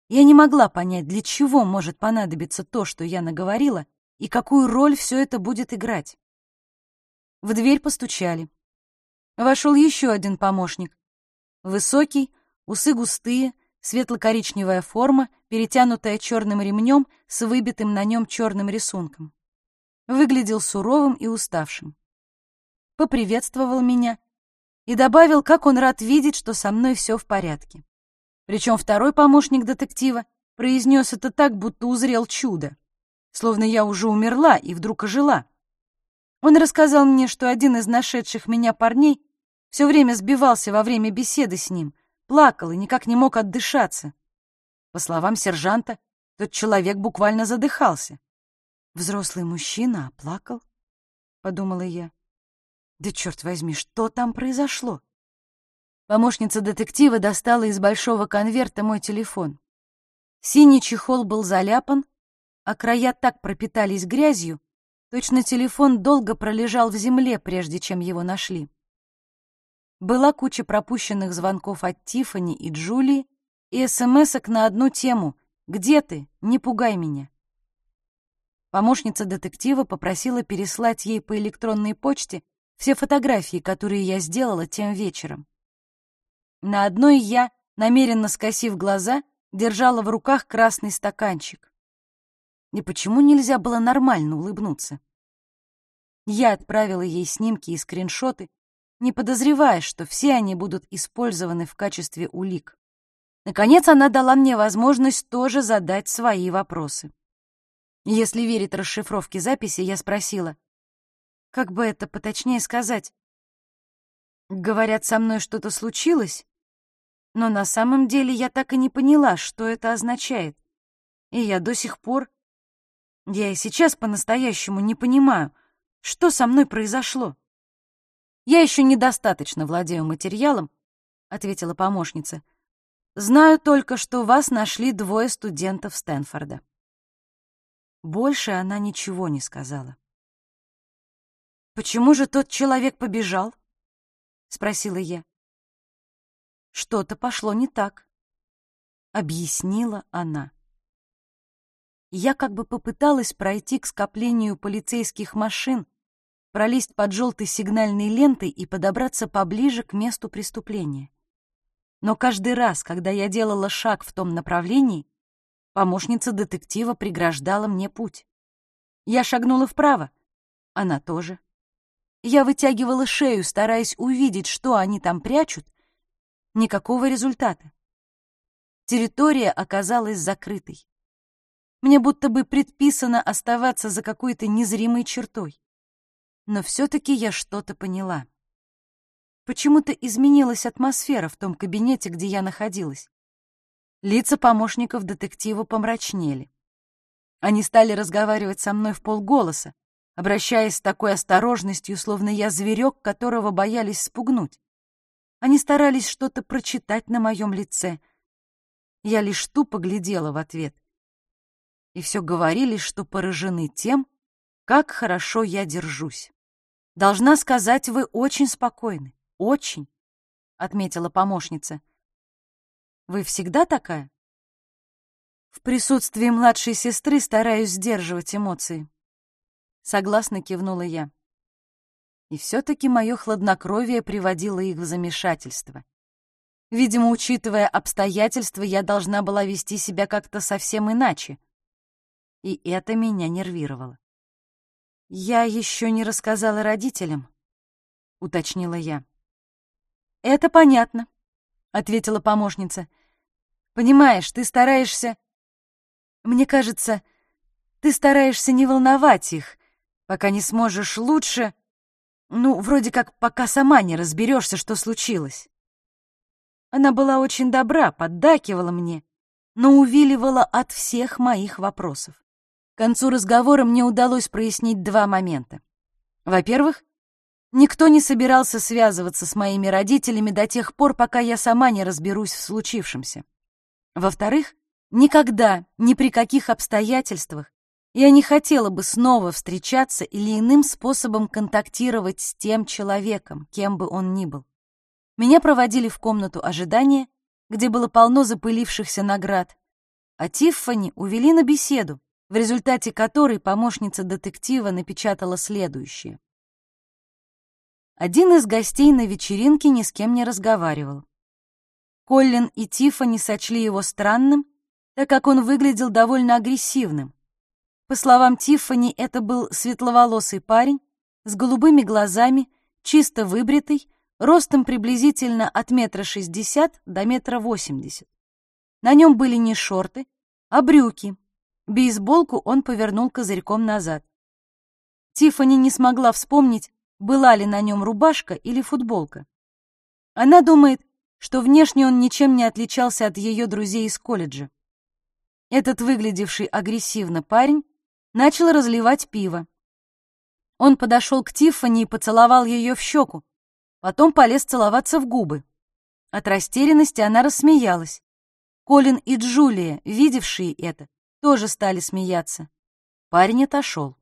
Я не могла понять, для чего может понадобиться то, что я наговорила, и какую роль все это будет играть. В дверь постучали. Вошел еще один помощник, Высокий, усы густые, светло-коричневая форма, перетянутая черным ремнем с выбитым на нем черным рисунком. Выглядел суровым и уставшим. Поприветствовал меня и добавил, как он рад видеть, что со мной все в порядке. Причем второй помощник детектива произнес это так, будто узрел чудо, словно я уже умерла и вдруг ожила. Он рассказал мне, что один из нашедших меня парней все время сбивался во время беседы с ним, плакал и никак не мог отдышаться. По словам сержанта, тот человек буквально задыхался. «Взрослый мужчина, а плакал?» — подумала я. «Да черт возьми, что там произошло?» Помощница детектива достала из большого конверта мой телефон. Синий чехол был заляпан, а края так пропитались грязью, точно телефон долго пролежал в земле, прежде чем его нашли. Была куча пропущенных звонков от Тифани и Джулии и смс на одну тему «Где ты? Не пугай меня». Помощница детектива попросила переслать ей по электронной почте все фотографии, которые я сделала тем вечером. На одной я, намеренно скосив глаза, держала в руках красный стаканчик. И почему нельзя было нормально улыбнуться? Я отправила ей снимки и скриншоты, не подозревая, что все они будут использованы в качестве улик. Наконец, она дала мне возможность тоже задать свои вопросы. Если верить расшифровке записи, я спросила, как бы это поточнее сказать? Говорят, со мной что-то случилось, но на самом деле я так и не поняла, что это означает. И я до сих пор... Я и сейчас по-настоящему не понимаю, что со мной произошло. «Я еще недостаточно владею материалом», — ответила помощница. «Знаю только, что вас нашли двое студентов Стэнфорда». Больше она ничего не сказала. «Почему же тот человек побежал?» — спросила я. «Что-то пошло не так», — объяснила она. Я как бы попыталась пройти к скоплению полицейских машин, пролезть под желтой сигнальной лентой и подобраться поближе к месту преступления. Но каждый раз, когда я делала шаг в том направлении, помощница детектива преграждала мне путь. Я шагнула вправо, она тоже. Я вытягивала шею, стараясь увидеть, что они там прячут. Никакого результата. Территория оказалась закрытой. Мне будто бы предписано оставаться за какой-то незримой чертой. Но все-таки я что-то поняла. Почему-то изменилась атмосфера в том кабинете, где я находилась. Лица помощников детектива помрачнели. Они стали разговаривать со мной в полголоса, обращаясь с такой осторожностью, словно я зверек, которого боялись спугнуть. Они старались что-то прочитать на моем лице. Я лишь тупо глядела в ответ. И все говорили, что поражены тем, как хорошо я держусь. Должна сказать, вы очень спокойны. Очень, — отметила помощница. Вы всегда такая? В присутствии младшей сестры стараюсь сдерживать эмоции. Согласно кивнула я. И все-таки мое хладнокровие приводило их в замешательство. Видимо, учитывая обстоятельства, я должна была вести себя как-то совсем иначе. И это меня нервировало. «Я еще не рассказала родителям», — уточнила я. «Это понятно», — ответила помощница. «Понимаешь, ты стараешься...» «Мне кажется, ты стараешься не волновать их, пока не сможешь лучше... Ну, вроде как, пока сама не разберешься, что случилось». Она была очень добра, поддакивала мне, но увиливала от всех моих вопросов. К концу разговора мне удалось прояснить два момента. Во-первых, никто не собирался связываться с моими родителями до тех пор, пока я сама не разберусь в случившемся. Во-вторых, никогда, ни при каких обстоятельствах я не хотела бы снова встречаться или иным способом контактировать с тем человеком, кем бы он ни был. Меня проводили в комнату ожидания, где было полно запылившихся наград, а Тиффани увели на беседу, в результате которой помощница детектива напечатала следующее. Один из гостей на вечеринке ни с кем не разговаривал. Коллин и Тиффани сочли его странным, так как он выглядел довольно агрессивным. По словам Тиффани, это был светловолосый парень с голубыми глазами, чисто выбритый, ростом приблизительно от метра шестьдесят до метра восемьдесят. На нем были не шорты, а брюки, Бейсболку он повернул козырьком назад. Тиффани не смогла вспомнить, была ли на нем рубашка или футболка. Она думает, что внешне он ничем не отличался от ее друзей из колледжа. Этот выглядевший агрессивно парень начал разливать пиво. Он подошел к Тиффани и поцеловал ее в щеку, потом полез целоваться в губы. От растерянности она рассмеялась. Колин и Джулия, видевшие это, тоже стали смеяться. Парень отошел.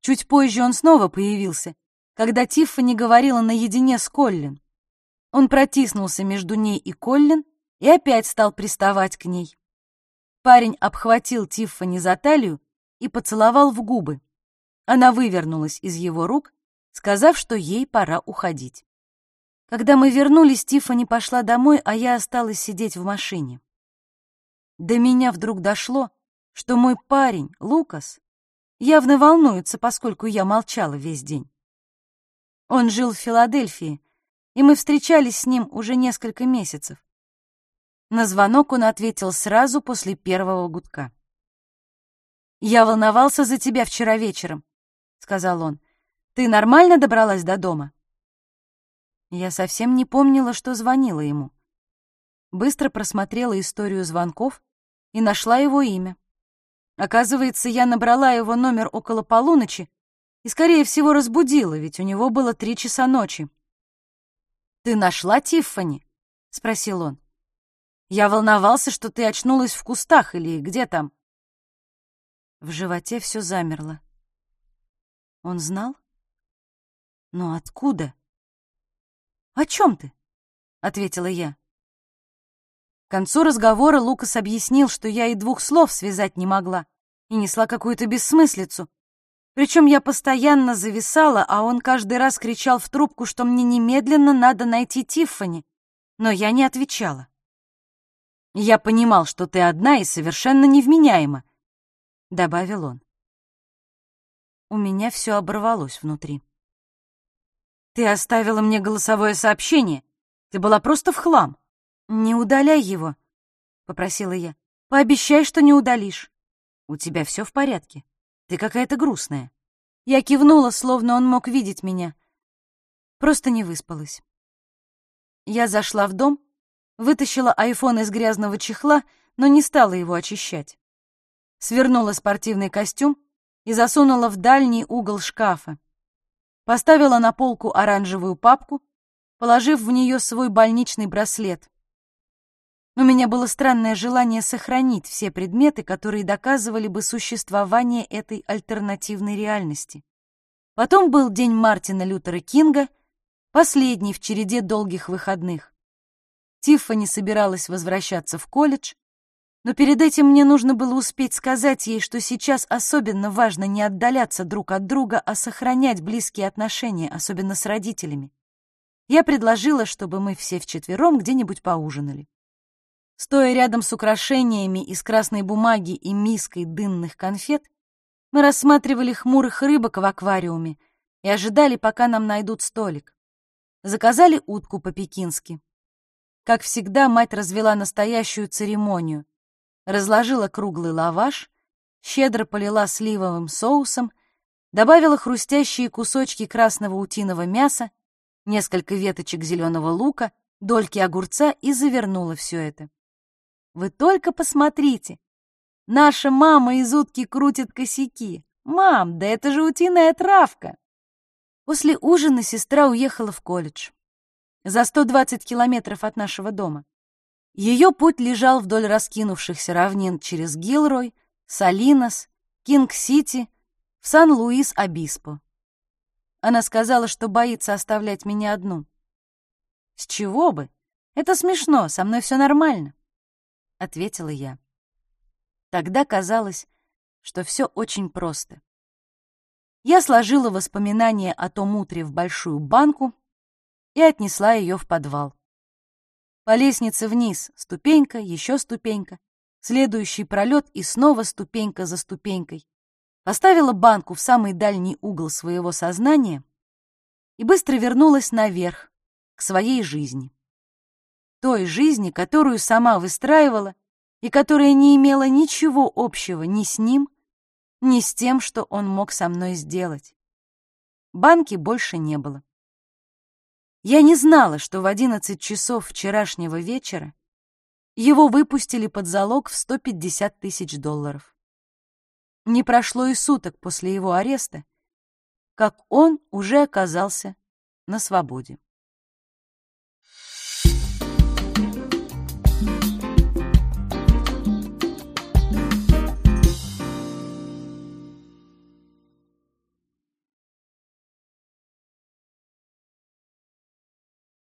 Чуть позже он снова появился, когда Тиффани говорила наедине с Коллин. Он протиснулся между ней и Коллин и опять стал приставать к ней. Парень обхватил Тиффани за талию и поцеловал в губы. Она вывернулась из его рук, сказав, что ей пора уходить. Когда мы вернулись, Тиффани пошла домой, а я осталась сидеть в машине. До меня вдруг дошло, что мой парень, Лукас, явно волнуется, поскольку я молчала весь день. Он жил в Филадельфии, и мы встречались с ним уже несколько месяцев. На звонок он ответил сразу после первого гудка. «Я волновался за тебя вчера вечером», — сказал он. «Ты нормально добралась до дома?» Я совсем не помнила, что звонила ему. Быстро просмотрела историю звонков и нашла его имя. Оказывается, я набрала его номер около полуночи и, скорее всего, разбудила, ведь у него было три часа ночи. «Ты нашла Тиффани?» — спросил он. «Я волновался, что ты очнулась в кустах или где там». В животе все замерло. Он знал? Но откуда? «О чем ты?» — ответила я. К концу разговора Лукас объяснил, что я и двух слов связать не могла и несла какую-то бессмыслицу. Причем я постоянно зависала, а он каждый раз кричал в трубку, что мне немедленно надо найти Тиффани, но я не отвечала. «Я понимал, что ты одна и совершенно невменяема», — добавил он. У меня все оборвалось внутри. Ты оставила мне голосовое сообщение. Ты была просто в хлам. Не удаляй его, попросила я. Пообещай, что не удалишь. У тебя все в порядке. Ты какая-то грустная. Я кивнула, словно он мог видеть меня. Просто не выспалась. Я зашла в дом, вытащила айфон из грязного чехла, но не стала его очищать. Свернула спортивный костюм и засунула в дальний угол шкафа. Поставила на полку оранжевую папку, положив в нее свой больничный браслет. У меня было странное желание сохранить все предметы, которые доказывали бы существование этой альтернативной реальности. Потом был день Мартина Лютера Кинга, последний в череде долгих выходных. Тиффани собиралась возвращаться в колледж, но перед этим мне нужно было успеть сказать ей, что сейчас особенно важно не отдаляться друг от друга, а сохранять близкие отношения, особенно с родителями. Я предложила, чтобы мы все вчетвером где-нибудь поужинали. Стоя рядом с украшениями из красной бумаги и миской дынных конфет, мы рассматривали хмурых рыбок в аквариуме и ожидали, пока нам найдут столик. Заказали утку по-пекински. Как всегда, мать развела настоящую церемонию. Разложила круглый лаваш, щедро полила сливовым соусом, добавила хрустящие кусочки красного утиного мяса, несколько веточек зеленого лука, дольки огурца и завернула все это. Вы только посмотрите. Наша мама из утки крутит косяки. Мам, да это же утиная травка. После ужина сестра уехала в колледж. За 120 километров от нашего дома. Ее путь лежал вдоль раскинувшихся равнин через Гилрой, Салинас, Кинг-Сити, в Сан-Луис-Обиспо. Она сказала, что боится оставлять меня одну. С чего бы? Это смешно, со мной все нормально ответила я. Тогда казалось, что все очень просто. Я сложила воспоминания о том утре в большую банку и отнесла ее в подвал. По лестнице вниз ступенька, еще ступенька, следующий пролет и снова ступенька за ступенькой. Поставила банку в самый дальний угол своего сознания и быстро вернулась наверх, к своей жизни той жизни, которую сама выстраивала и которая не имела ничего общего ни с ним, ни с тем, что он мог со мной сделать. Банки больше не было. Я не знала, что в одиннадцать часов вчерашнего вечера его выпустили под залог в 150 тысяч долларов. Не прошло и суток после его ареста, как он уже оказался на свободе.